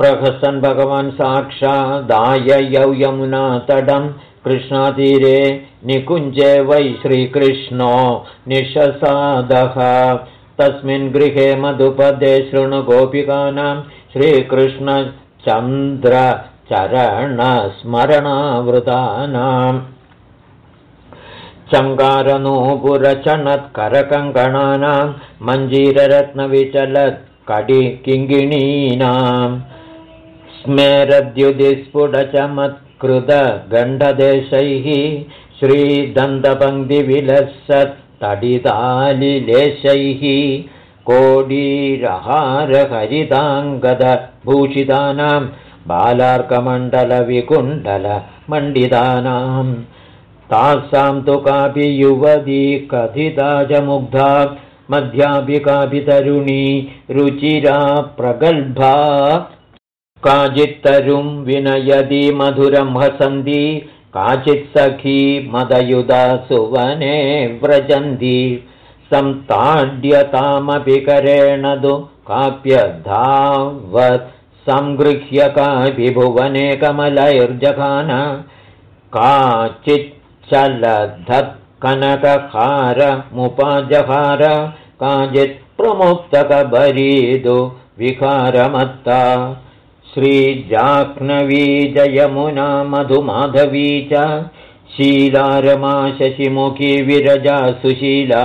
प्रहसन् भगवान् साक्षादाय यमुनातडं कृष्णातीरे निकुञ्जे वै श्रीकृष्णो निशसादः। तस्मिन् गृहे मधुपदे शृणुगोपिकानां श्रीकृष्णचन्द्रचरणस्मरणावृतानाम् चङ्गारनूपुरचणत्करकङ्कणानां मञ्जीररत्नविचलत्कडिकिङ्गिणीनाम् स्मेरद्युदिस्फुटचमत्कृतगण्डदेशैः श्रीदन्तपङ्क्तिविलसत्तडितालिलेशैः कोडीरहारहरिताङ्गदभूषितानां बालार्कमण्डलविकुण्डलमण्डितानाम् तासां तु कापि युवती कथिता च मुग्धा मध्यापि कापि तरुणी रुचिरा प्रगल्भा काचित्तरुं विनयति मधुरं हसन्ति काचित्सखी मदयुधा सुवने व्रजन्ति। संताड्यतामपि करेण तु काप्यधावत् सङ्गृह्य कापि भुवने कमलैर्जघान काचिच्चलधत्कनकहारमुपाजहार काचित् प्रमुक्तकबरीदु विकारमत्ता श्रीजाह्नवी जयमुना मधुमाधवी च शीलारमा शशिमुखी विरजा सुशीला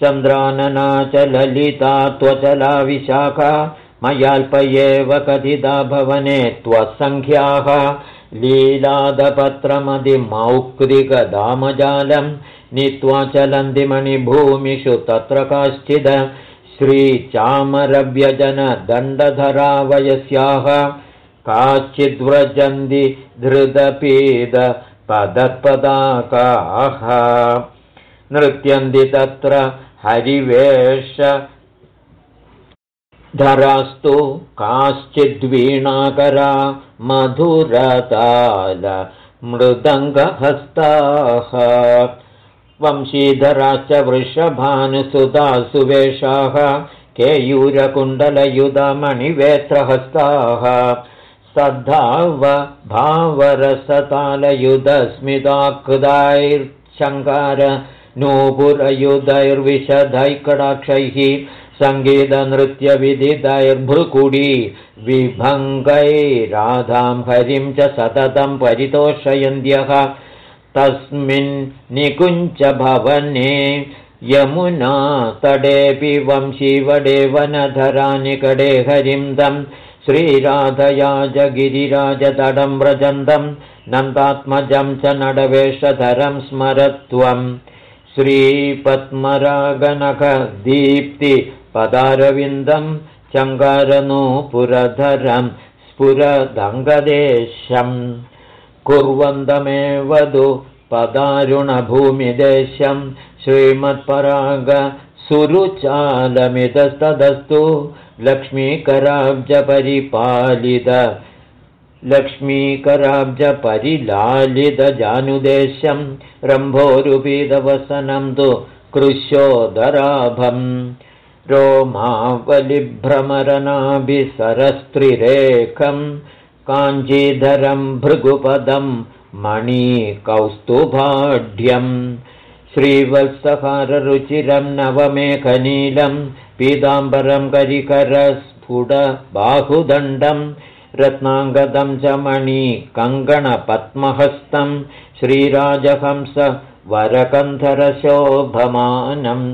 चन्द्रानना च ललिता त्वचला विशाखा मयाल्प एव कथिता भवने त्वसङ्ख्याः लीलादपत्रमधिमौक्तिकदामजालं नीत्वा चलन्ति मणिभूमिषु तत्र काश्चिद श्रीचामरव्यजनदण्डधरा वयस्याः काश्चिद्व्रजन्ति धृतपीद पदत्पदाकाः नृत्यन्ति तत्र हरिवेश धरास्तु काश्चिद्वीणाकरा मधुरताल मृदङ्गहस्ताः वंशीधराश्च वृषभानुसुधासुवेषाः केयूरकुण्डलयुधमणिवेत्रहस्ताः। सद्धाव भावरसतालयुधस्मिताकृदाैर्शङ्कार नूपुरयुधैर्विशदैकडाक्षैः सङ्गीतनृत्यविदितैर्भृकुडी विभङ्गैराधां हरिं च सततं परितोषयन्त्यः तस्मिन् निकुञ्चभवने यमुना तडेऽपि वंशीवडे वनधरानिकडे हरिं तं श्रीराधयाजगिरिराजतडं व्रजन्तं नन्दात्मजं च नडवेशधरं स्मरत्वम् श्रीपद्मरागनखदीप्तिपदारविन्दं चङ्गारनूपुरधरं स्फुरदङ्गदेशम् कुर्वन्तमेवदु पदारुणभूमिदेशं श्रीमत्परागसुरुचालमितस्तदस्तु लक्ष्मीकराब्जपरिपालित लक्ष्मीकराब्जपरिलालितजानुदेशं रम्भोरुपीतवसनं तु कृशोदराभम् रोमावलिभ्रमरनाभिसरस्त्रिरेखं काञ्चीधरं भृगुपदं मणिकौस्तुभाढ्यम् श्रीवत्सहाररुचिरं नवमेखनीलं पीताम्बरं करिकरस्फुटबाहुदण्डं रत्नाङ्गदं च मणिकङ्गणपद्महस्तं श्रीराजहंस वरकन्धरशोभमानम्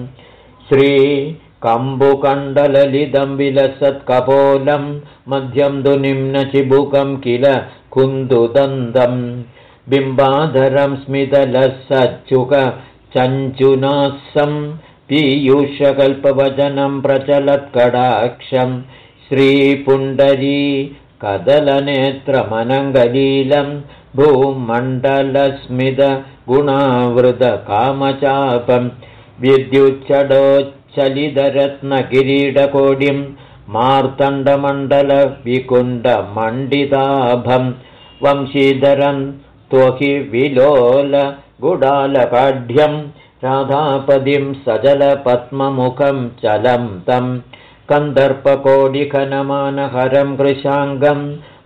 श्रीकम्बुकण्डललिदं विलसत्कपोलं मध्यं तु निम्नचिबुकं किल कुन्दुदन्तम् बिम्बाधरं स्मितलसच्चुक चञ्चुनासं पीयूषकल्पवचनं प्रचलत्कडाक्षं श्रीपुण्डरी कदलनेत्रमनङ्गलीलं भूमण्डलस्मितगुणावृतकामचापं विद्युच्चडोच्चलितरत्नकिरीडकोटिं मार्तण्डमण्डलविकुण्डमण्डिताभं वंशीधरं त्वहि विलोलगुडालकाढ्यं राधापदिं सजलपद्ममुखं चलं तं कन्दर्पकोडिखनमानहरं कृशाङ्गं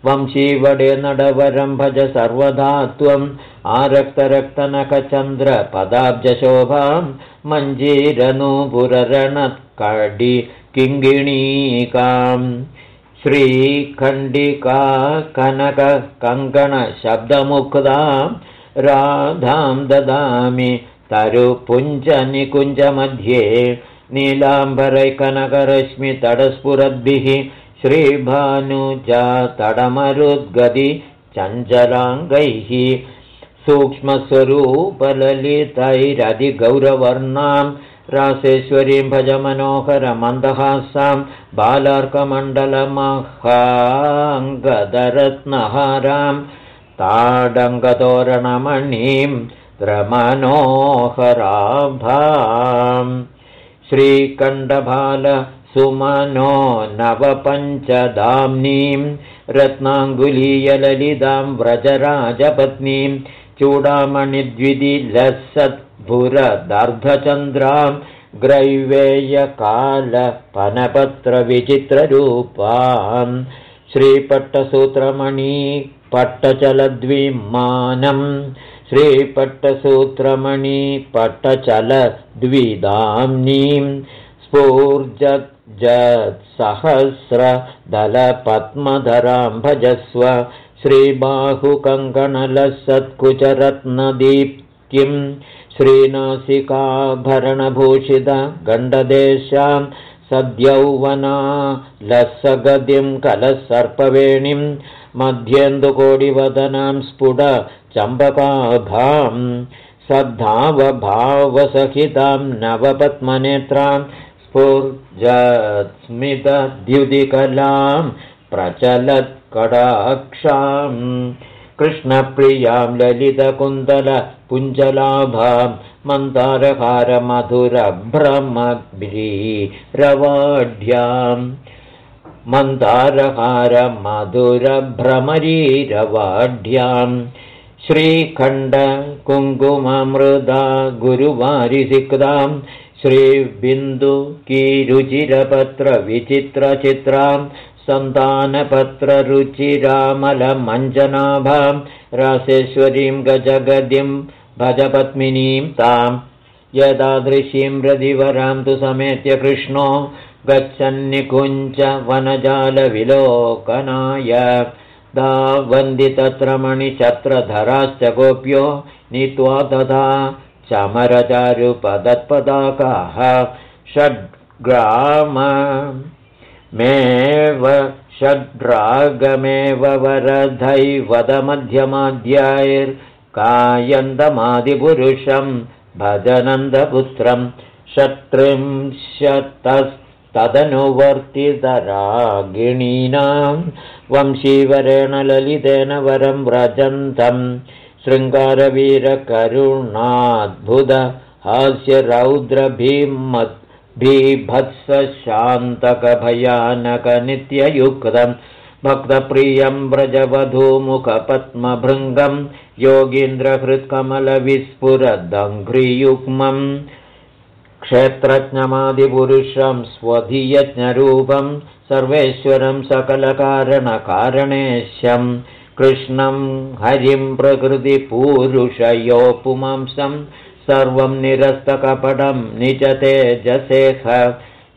वंशीवडे नडवरं भज सर्वधा त्वम् आरक्तरक्तनखचन्द्रपदाब्जशोभां मञ्जीरनूपुररणत्कडि किङ्गिणीकाम् श्रीखण्डिका कनककङ्कणशब्दमुक्तां राधां ददामि तरुपुञ्जनिकुञ्जमध्ये। नीलाम्बरैकनकरश्मितडस्फुरद्भिः श्रीभानुजातडमरुद्गदि चञ्चलाङ्गैः सूक्ष्मस्वरूपललितैरधिगौरवर्णां रासेश्वरीं भजमनोहरमन्दहासां बालार्कमण्डलमहाङ्गदरत्नहारां ताडङ्गतोरणमणिं द्रमनोहराभाम् श्रीकण्डभाल सुमनो नवपञ्चदाम्नीं रत्नाङ्गुलीयललितां व्रजराजपत्नीं चूडामणिद्विधिलसद्भुरदर्धचन्द्रां ग्रैवेयकालपनपत्रविचित्ररूपां श्रीपट्टसूत्रमणि पट्टचलद्विमानम् श्रीपट्टसूत्रमणि पट्टचलद्विदाम्नीं स्फूर्जत्सहस्रदलपद्मधरां भजस्व श्रीबाहुकङ्कणलसत्कुचरत्नदीप्तिं श्रीनासिकाभरणभूषितगण्डदेशां सद्यौवना लसगतिं कलसर्पवेणीं मध्येन्दुकोडिवदनां स्फुट चम्बकाभां सद्धावभावसहितां नवपद्मनेत्रां स्फुर्जस्मितद्युदिकलां प्रचलत्कडाक्षां कृष्णप्रियां ललितकुन्दलपुञ्जलाभां मन्दारहारमधुरभ्रमभ्रीरवाढ्याम् मन्दारहारमधुरभ्रमरीरवाढ्याम् श्रीखण्डकुङ्कुममृदा गुरुवारिसिक्तां श्रीबिन्दुकीरुचिरपत्रविचित्रचित्रां सन्तानपत्ररुचिरामलमञ्जनाभां रासेश्वरीं गजगदिं भजपद्मिनीं तां यदादृशीं रदिवरां तु समेत्य कृष्णो गच्छन्निकुञ्च वनजालविलोकनाय तत्र मणिचत्रधराश्च गोप्यो नीत्वा तथा चमरचारुपदत्पदाकाः षड्ग्राममेव षड्रागमेव वरधैवदमध्यमाध्यायैर्कायन्दमादिपुरुषं भजनन्दपुत्रं षट्त्रिंशतस्तदनुवर्तितरागिणीनां वंशीवरेण ललितेन वरं व्रजन्तम् शृङ्गारवीरकरुणाद्भुत हास्यरौद्रभीमद्भिभत्सशान्तकभयानकनित्ययुक्तं भक्तप्रियं व्रजवधूमुखपद्मभृङ्गं योगीन्द्रहृत्कमलविस्फुरदङ्घ्रियुग्मम् क्षेत्रज्ञमादिपुरुषं स्वधियज्ञरूपं सर्वेश्वरं सकलकारणकारणेश्यम् कृष्णं हरिं प्रकृतिपूरुषयो पुमांसं सर्वं निरस्तकपटं निजतेजसेख।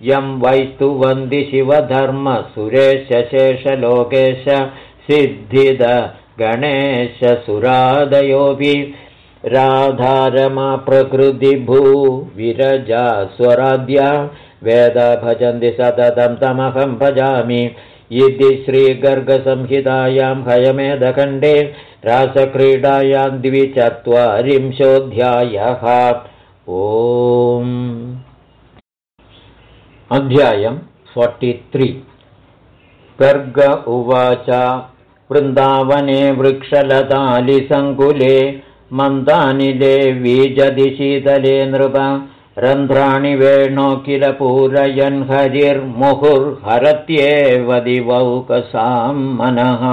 यं वैस्तु वन्दि शिवधर्मसुरेशेषलोकेश सिद्धिद गणेशसुरादयोऽपि राधारमा प्रकृतिभूविरजा स्वराद्या वेद भजन्ति सततं तमहं भजामि इति श्रीगर्गसंहितायां हयमेधखण्डे रासक्रीडायां द्विचत्वारिंशोऽध्यायः ओम् अध्यायम् फोर्टि गर्ग उवाच। वृन्दावने वृक्षलतालिसङ्कुले मन्दानिले वीजदिशीतले नृप रन्ध्राणि वेणो किल पूरयन् हरिर्मुहुर्हरत्येव दिवौकसां मनः।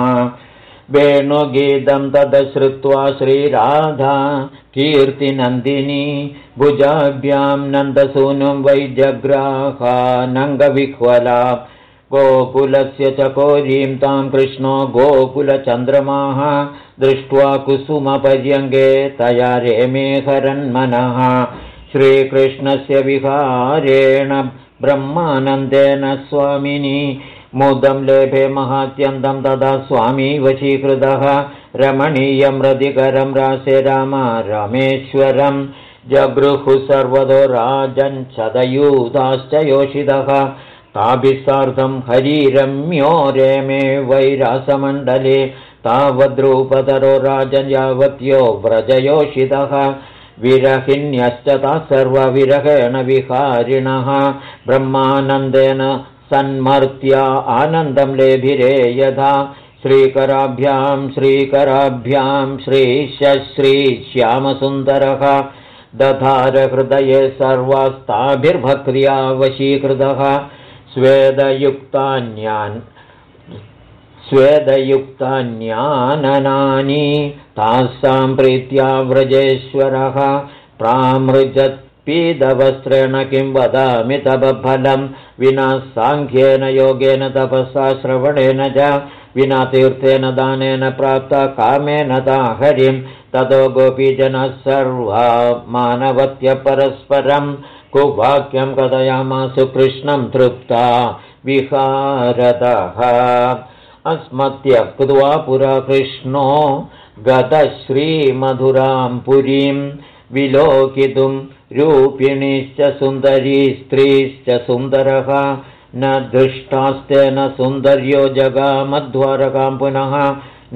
वेणुगीतं तदश्रुत्वा श्रीराधा कीर्तिनन्दिनी भुजाभ्यां नन्दसूनुं वैजग्राहानङ्गविह्वला गोकुलस्य चकोरीं तां कृष्णो गोकुलचन्द्रमाः दृष्ट्वा कुसुमपर्यङ्गे तया रेमे हरन्मनः श्रीकृष्णस्य विहारेण ब्रह्मानन्देन स्वामिनी मुदं लेभे महात्यन्तं तदा स्वामी वशीकृतः रमणीयं रदिकरं रासे राम रमेश्वरं जगृहु सर्वतो राजञ्छदयूताश्च योषितः ताभिस्सार्धं हरीरम्यो रेमे वैरासमण्डले तावद्रूपधरो राजन् यावत्यो व्रजयोषितः विरहिन्यश्च ताः सर्वविरहेण विहारिणः। ब्रह्मानन्देन सन्मर्त्या आनन्दं लेभिरे यथा। श्रीकराभ्यां श्रीकराभ्यां श्रीश्यामसुन्दरः दधारहृदये सर्वास्ताभिर्भक्त्या वशीकृतः। स्वेदयुक्तान्यान् स्वेदयुक्तान्याननानि तासां प्रीत्या व्रजेश्वरः प्रामृजत्पीदवस्त्रेण किं वदामि तपफलं विना साङ्ख्येन योगेन तपसा श्रवणेन च विना तीर्थेन दानेन प्राप्ता कामेन ता हरिं ततो गोपीजनः सर्वा मानवत्य परस्परं कुवाक्यं कथयामासु कृष्णं तृप्ता विहारतः अस्मत्यक्त्वा पुरा कृष्णो गतश्रीमधुरां पुरीं विलोकितुं रूपिणीश्च सुन्दरी स्त्रीश्च सुन्दरः न दृष्टास्तेन सुन्दर्यो जगामध्वरकां पुनः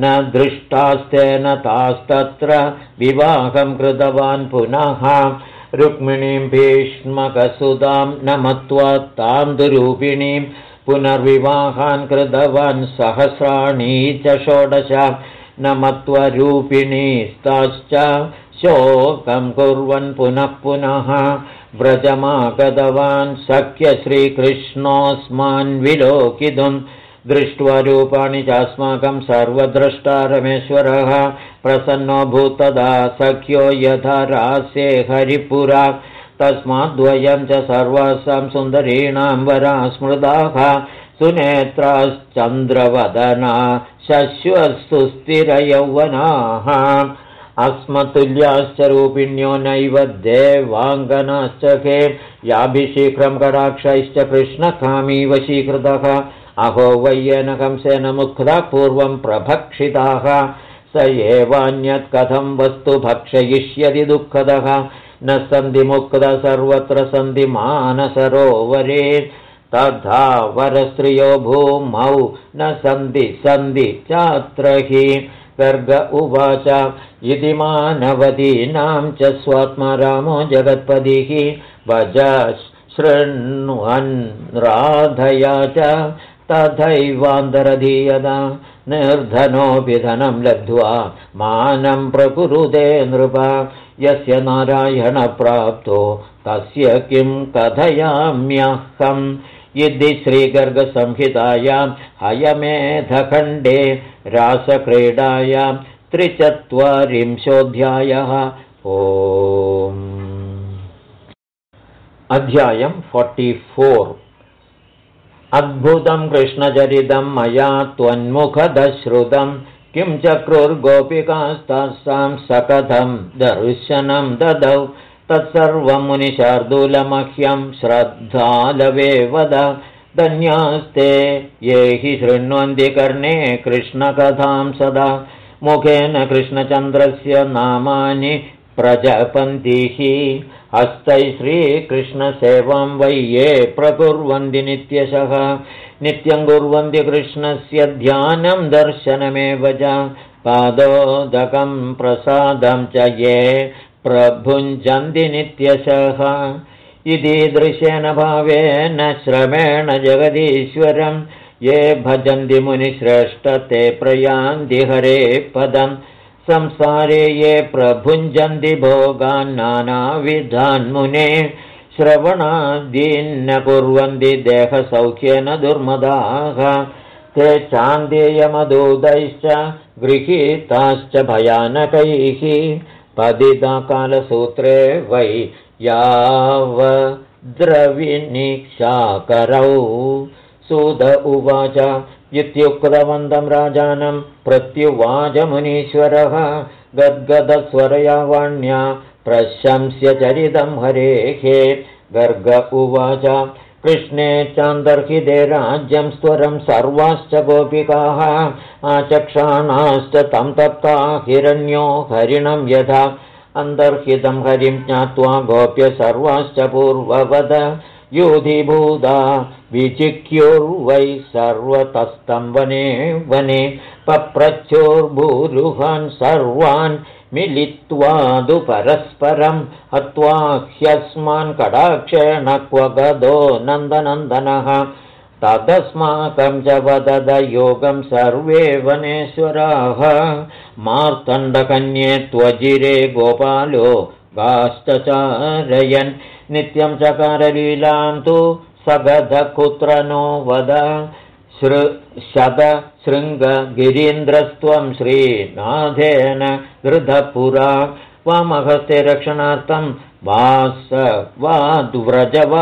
न दृष्टास्तेन तास्तत्र विवाहं कृतवान् पुनः रुक्मिणीं भीष्मकसुतां न मत्वा तां दुरूपिणीं पुनर्विवाहान् कृतवान् सहस्राणि च षोडश मत्वरूपिणीस्ताश्च शोकं कुर्वन् पुनः पुनः व्रजमागतवान् सख्य श्रीकृष्णोऽस्मान् विलोकितुं दृष्ट्वा रूपाणि चास्माकं सर्वद्रष्टा रमेश्वरः प्रसन्नो भूतदा सख्यो यथा रास्ये हरिपुरा तस्माद्वयं च सर्वासां सुन्दरीणां वरा स्मृताः सुनेत्राश्चन्द्रवदना शश्वत्सुस्थिरयौवनाः अस्मतुल्याश्च रूपिण्यो नैव देवाङ्गनाश्च के याभिशीघ्रं कडाक्षैश्च कृष्णकामी वशीकृतः अहो वय्येन कंसेन मुक्ता पूर्वं प्रभक्षिताः। स एवान्यत् कथं वस्तु भक्षयिष्यति दुःखदः न सन्धि मुक्त सर्वत्र सन्धि मानसरोवरे तथा वरस्त्रियो भूमौ न सन्धि सन्धि चात्र हि गर्ग उवाच इति मानवदीनां च स्वात्मा रामो जगत्पदिः भज शृण्वन् राधया च तथैवान्तरधीयदा निर्धनोऽपि धनं लब्ध्वा मानं प्रकुरुते नृप यस्य नारायणप्राप्तो तस्य किं कथयाम्यहम्? इति श्रीगर्गसंहितायां हयमेधखण्डे रासक्रीडायां त्रिचत्वारिंशोऽध्यायः। ओ अध्यायं फोर्। अद्भुतं कृष्णचरितं मया त्वन्मुखदश्रुतं किं चक्रुर्गोपिकास्तासां सकथं दर्शनं ददौ तत्सर्वं मुनिशार्दूलमह्यं श्रद्धालवे वद धन्यास्ते ये हि शृण्वन्ति कर्णे कृष्णकथां सदा। मुखेन कृष्णचन्द्रस्य नामानि प्रजपन्तिः हस्तै श्रीकृष्णसेवां वै ये प्रकुर्वन्ति नित्यशः नित्यं कुर्वन्ति कृष्णस्य ध्यानं दर्शनमेव च पादोदकं प्रसादं च ये प्रभुञ्जन्ति नित्यशः। इति दृश्येन भावेन श्रमेण जगदीश्वरं ये भजन्ति मुनिश्रेष्ठते प्रयान्ति हरे पदं। संसारे ये प्रभुञ्जन्ति भोगान् नानाविधान्मुने श्रवणादीन्न कुर्वन्ति देहसौख्येन दुर्मदाः। ते चान्देयमदूतैश्च गृहीताश्च भयानकैः। पदिताकालसूत्रे वै यावद्रविनिक्षाकरौ सुद उवाच इत्युक्तवन्तं राजानं प्रत्युवाचमुनीश्वरः। गद्गदस्वरया वाण्या प्रशंस्य चरितं हरेः। गर्ग उवाच कृष्णे चान्दर्हिते राज्यं स्वरं सर्वाश्च गोपिकाः आचक्षाणाश्च तं तप्ता हिरण्यो हरिणं यथा। अन्तर्हितं हरिं ज्ञात्वा गोप्य सर्वाश्च पूर्ववद। योधिभूता विचिक्योर्वै सर्वतस्तं वने वने। पप्रच्योर्भूरुहान् सर्वान् मिलित्वादु परस्परं हत्वा ह्यस्मान् कडाक्षेण क्व गदो नन्दनन्दनः। तदस्माकं च वदद योगं सर्वे वनेश्वराः। मार्तण्डकन्ये त्वजिरे गोपालो गाश्चचारयन् नित्यं चकारलीलां तु सगधकुत्र नो वद शृङ्गगिरीन्द्रस्त्वं श्रीनाथेन गृधपुरा वामहस्ते रक्षणार्थं वास वाद्व्रजवासिनां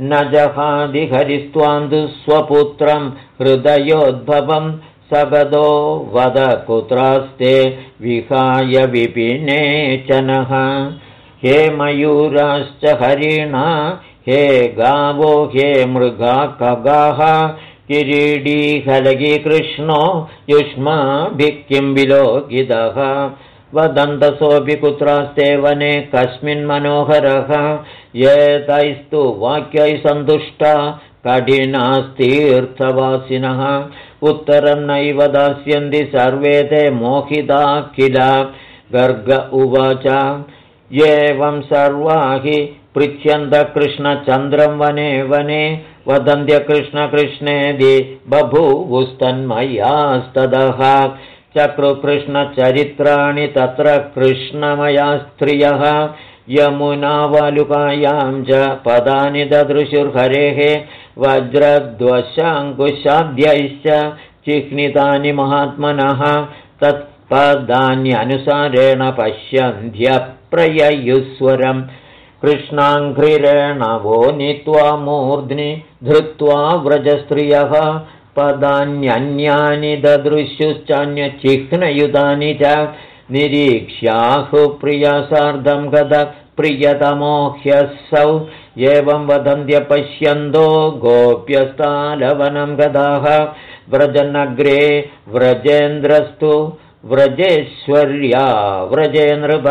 न जहादिहरिस्त्वान्दु स्वपुत्रं हृदयोद्भवं सगदो वद कुत्रास्ते विहाय विपिने च नः हे मयूराश्च हरिणा हे गावो हे मृगा खगाः किरीडी कृष्णो युष्माभिः किं विलोकितः? वदन्तसोऽपि कुत्रास्ते वने कस्मिन्मनोहरः एतैस्तु वाक्यैः सन्तुष्टा कठिनास्तीर्थवासिनः। उत्तरं नैव दास्यन्ति सर्वे ते मोहिता किल? गर्ग उवाच। एवं सर्वा हि पृच्छ्यन्तकृष्णचन्द्रं वने वने वदन्त्यकृष्णकृष्णेदि बभूवुस्तन्मयास्तदः। चक्रुकृष्णचरित्राणि तत्र कृष्णमया स्त्रियः यमुनावालुकायां च पदानि ददृशुर्हरेः। वज्रद्वशाङ्कुशाद्यैश्च चिह्नितानि महात्मनः। तत्पदान्यनुसारेण पश्यन्ध्यप्रययुस्वरम् वो नीत्वा मूर्ध्नि धृत्वा व्रजस्त्रियः पदान्यन्यानि ददृश्युश्चान्यचिह्नयुतानि च निरीक्ष्याहुप्रिया सार्धं गद प्रियतमोह्यसौ। एवं वदन्त्यपश्यन्तो गोप्यस्तालवनं गदाः। व्रजनग्रे व्रजेन्द्रस्तु व्रजेश्वर्या व्रजेन्द्रभ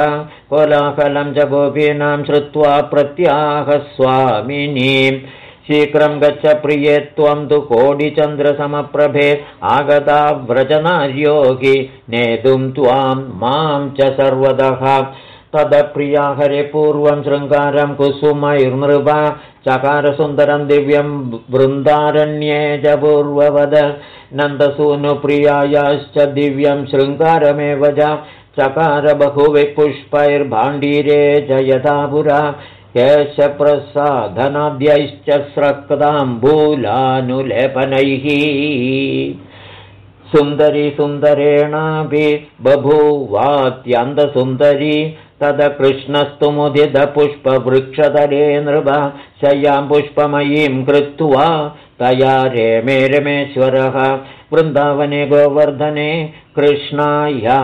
कोलाहलं च गोपीनां श्रुत्वा प्रत्याह स्वामिनीम् शीघ्रं गच्छ प्रिये त्वं तु कोटिचन्द्रसमप्रभे आगता व्रजनार्योगि नेतुं त्वां मां च सर्वतः तदप्रिया हरे पूर्वं शृङ्गारं कुसुमैर्नृपा चकारसुन्दरं दिव्यं वृन्दारण्ये च पूर्ववद नन्दसूनुप्रियायाश्च दिव्यं शृङ्गारमेव च चकार बहुविः पुष्पैर्भाण्डीरे च यथा पुरा केशप्रसाधनाद्यैश्च स्रक्ताम्बूलानुलेपनैः। सुन्दरी सुन्दरेणापि बभूवात्यन्तसुन्दरी तद कृष्णस्तु मुदितपुष्पवृक्षतले नृप शय्यां पुष्पमयीं कृत्वा तया रेमे रमेश्वरः वृन्दावने गोवर्धने कृष्णाया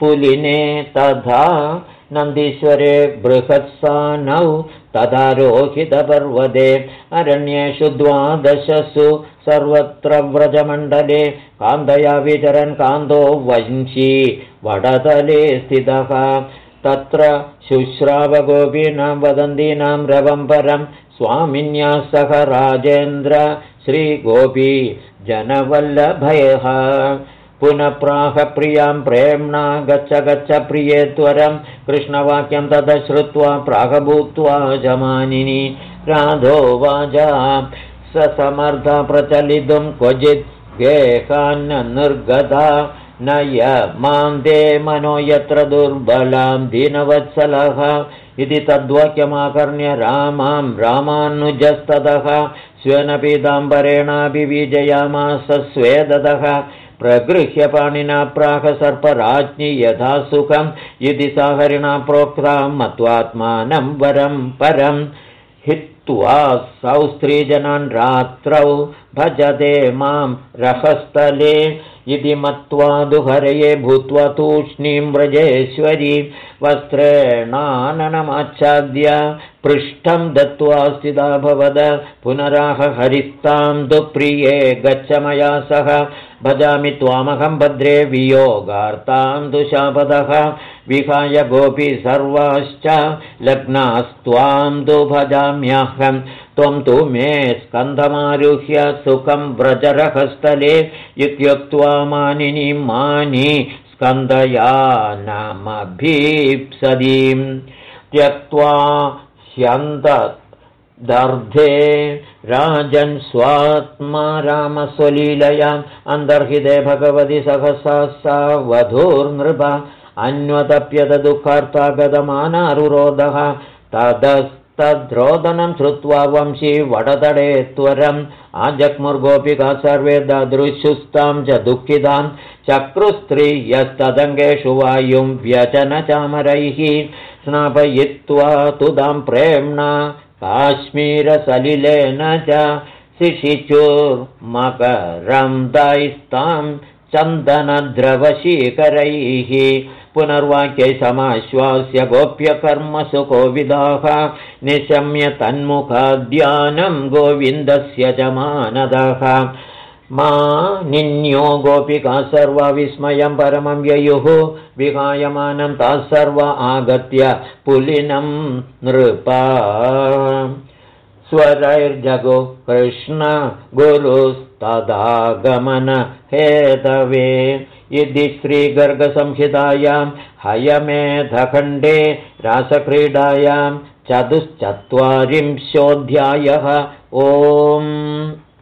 पुलिने तथा नन्दीश्वरे बृहत्सानौ तदारोहितपर्वते अरण्येषु द्वादशसु सर्वत्र व्रजमण्डले कान्तया विचरन् कान्तो वंशी वडतले स्थितः तत्र शुश्रावगोपीनां वदन्तीनां रवं परं स्वामिन्या सह राजेन्द्र श्रीगोपी जनवल्लभयः। पुनः प्राह प्रियां प्रेम्णा गच्छ गच्छ प्रिये त्वरं कृष्णवाक्यं तद श्रुत्वा प्रागभूत्वा जमानिनी राधो वाजा स समर्था प्रचलितुं क्वचित् गेहान्न निर्गता न य मां दे मनो यत्र दुर्बलां दीनवत्सलः इति तद्वाक्यमाकर्ण्य रामां रामानुजस्ततः स्वेन पीताम्बरेणापि विजयामास स्वेदतः प्रगृह्य पाणिना प्राहसर्पराज्ञि यथा सुखम् इति साहरिणा प्रोक्तां मत्वात्मानं वरं परं हित्वा सौ स्त्रीजनान् रात्रौ भजते मां रहस्थले इति मत्वा दुहरये भूत्वा तूष्णीं व्रजेश्वरी वस्त्रेणाननमाच्छाद्य पृष्ठं दत्त्वा स्थिता भवद पुनराह हरिस्तां दुप्रिये गच्छ मया सह। भजामि त्वामहं भद्रे वियोगार्तां दुशापदः। विहाय गोपी सर्वाश्च लग्नास्त्वां तु भजाम्यहं त्वं तु मे स्कन्धमारुह्य सुखं व्रजरहस्थले इत्युक्त्वा मानिनी मानि स्कन्दयानमभीप्सदीं त्यक्त्वा ह्यन्तदर्धे राजन् स्वात्मा रामस्वलीलयाम् अन्तर्हिते भगवति सहसा सा वधूर्नृप अन्वतप्यतदुःखार्था गतमानारुरोधः तदस्तद्रोदनं श्रुत्वा वंशी वडतडे त्वरम् आजग्मुर्गोपिका सर्वे ददृशुस्तां च दुःखितां चक्रुस्त्रियस्तदङ्गेषु वायुं व्यचनचामरैः स्नापयित्वा तुदां प्रेम्णा काश्मीरसलिलेन च शिशिचुर्मकरं दैस्तां चन्दनद्रवशीकरैः पुनर्वाक्यै समाश्वास्य गोप्यकर्मसु कोविदाः निशम्य तन्मुखाद्यानं गोविन्दस्य च मानदः। मा निन्यो गोपिका सर्वा विस्मयं परमं ययुः विहायमानं ताः सर्व आगत्य पुलिनं नृपा। स्वरैर्जगो कृष्ण गुरुस्तदागमन इति श्रीगर्गसंहितायां हयमेधखण्डे रासक्रीडायां चतुश्चत्वारिंशोऽध्यायः। ओ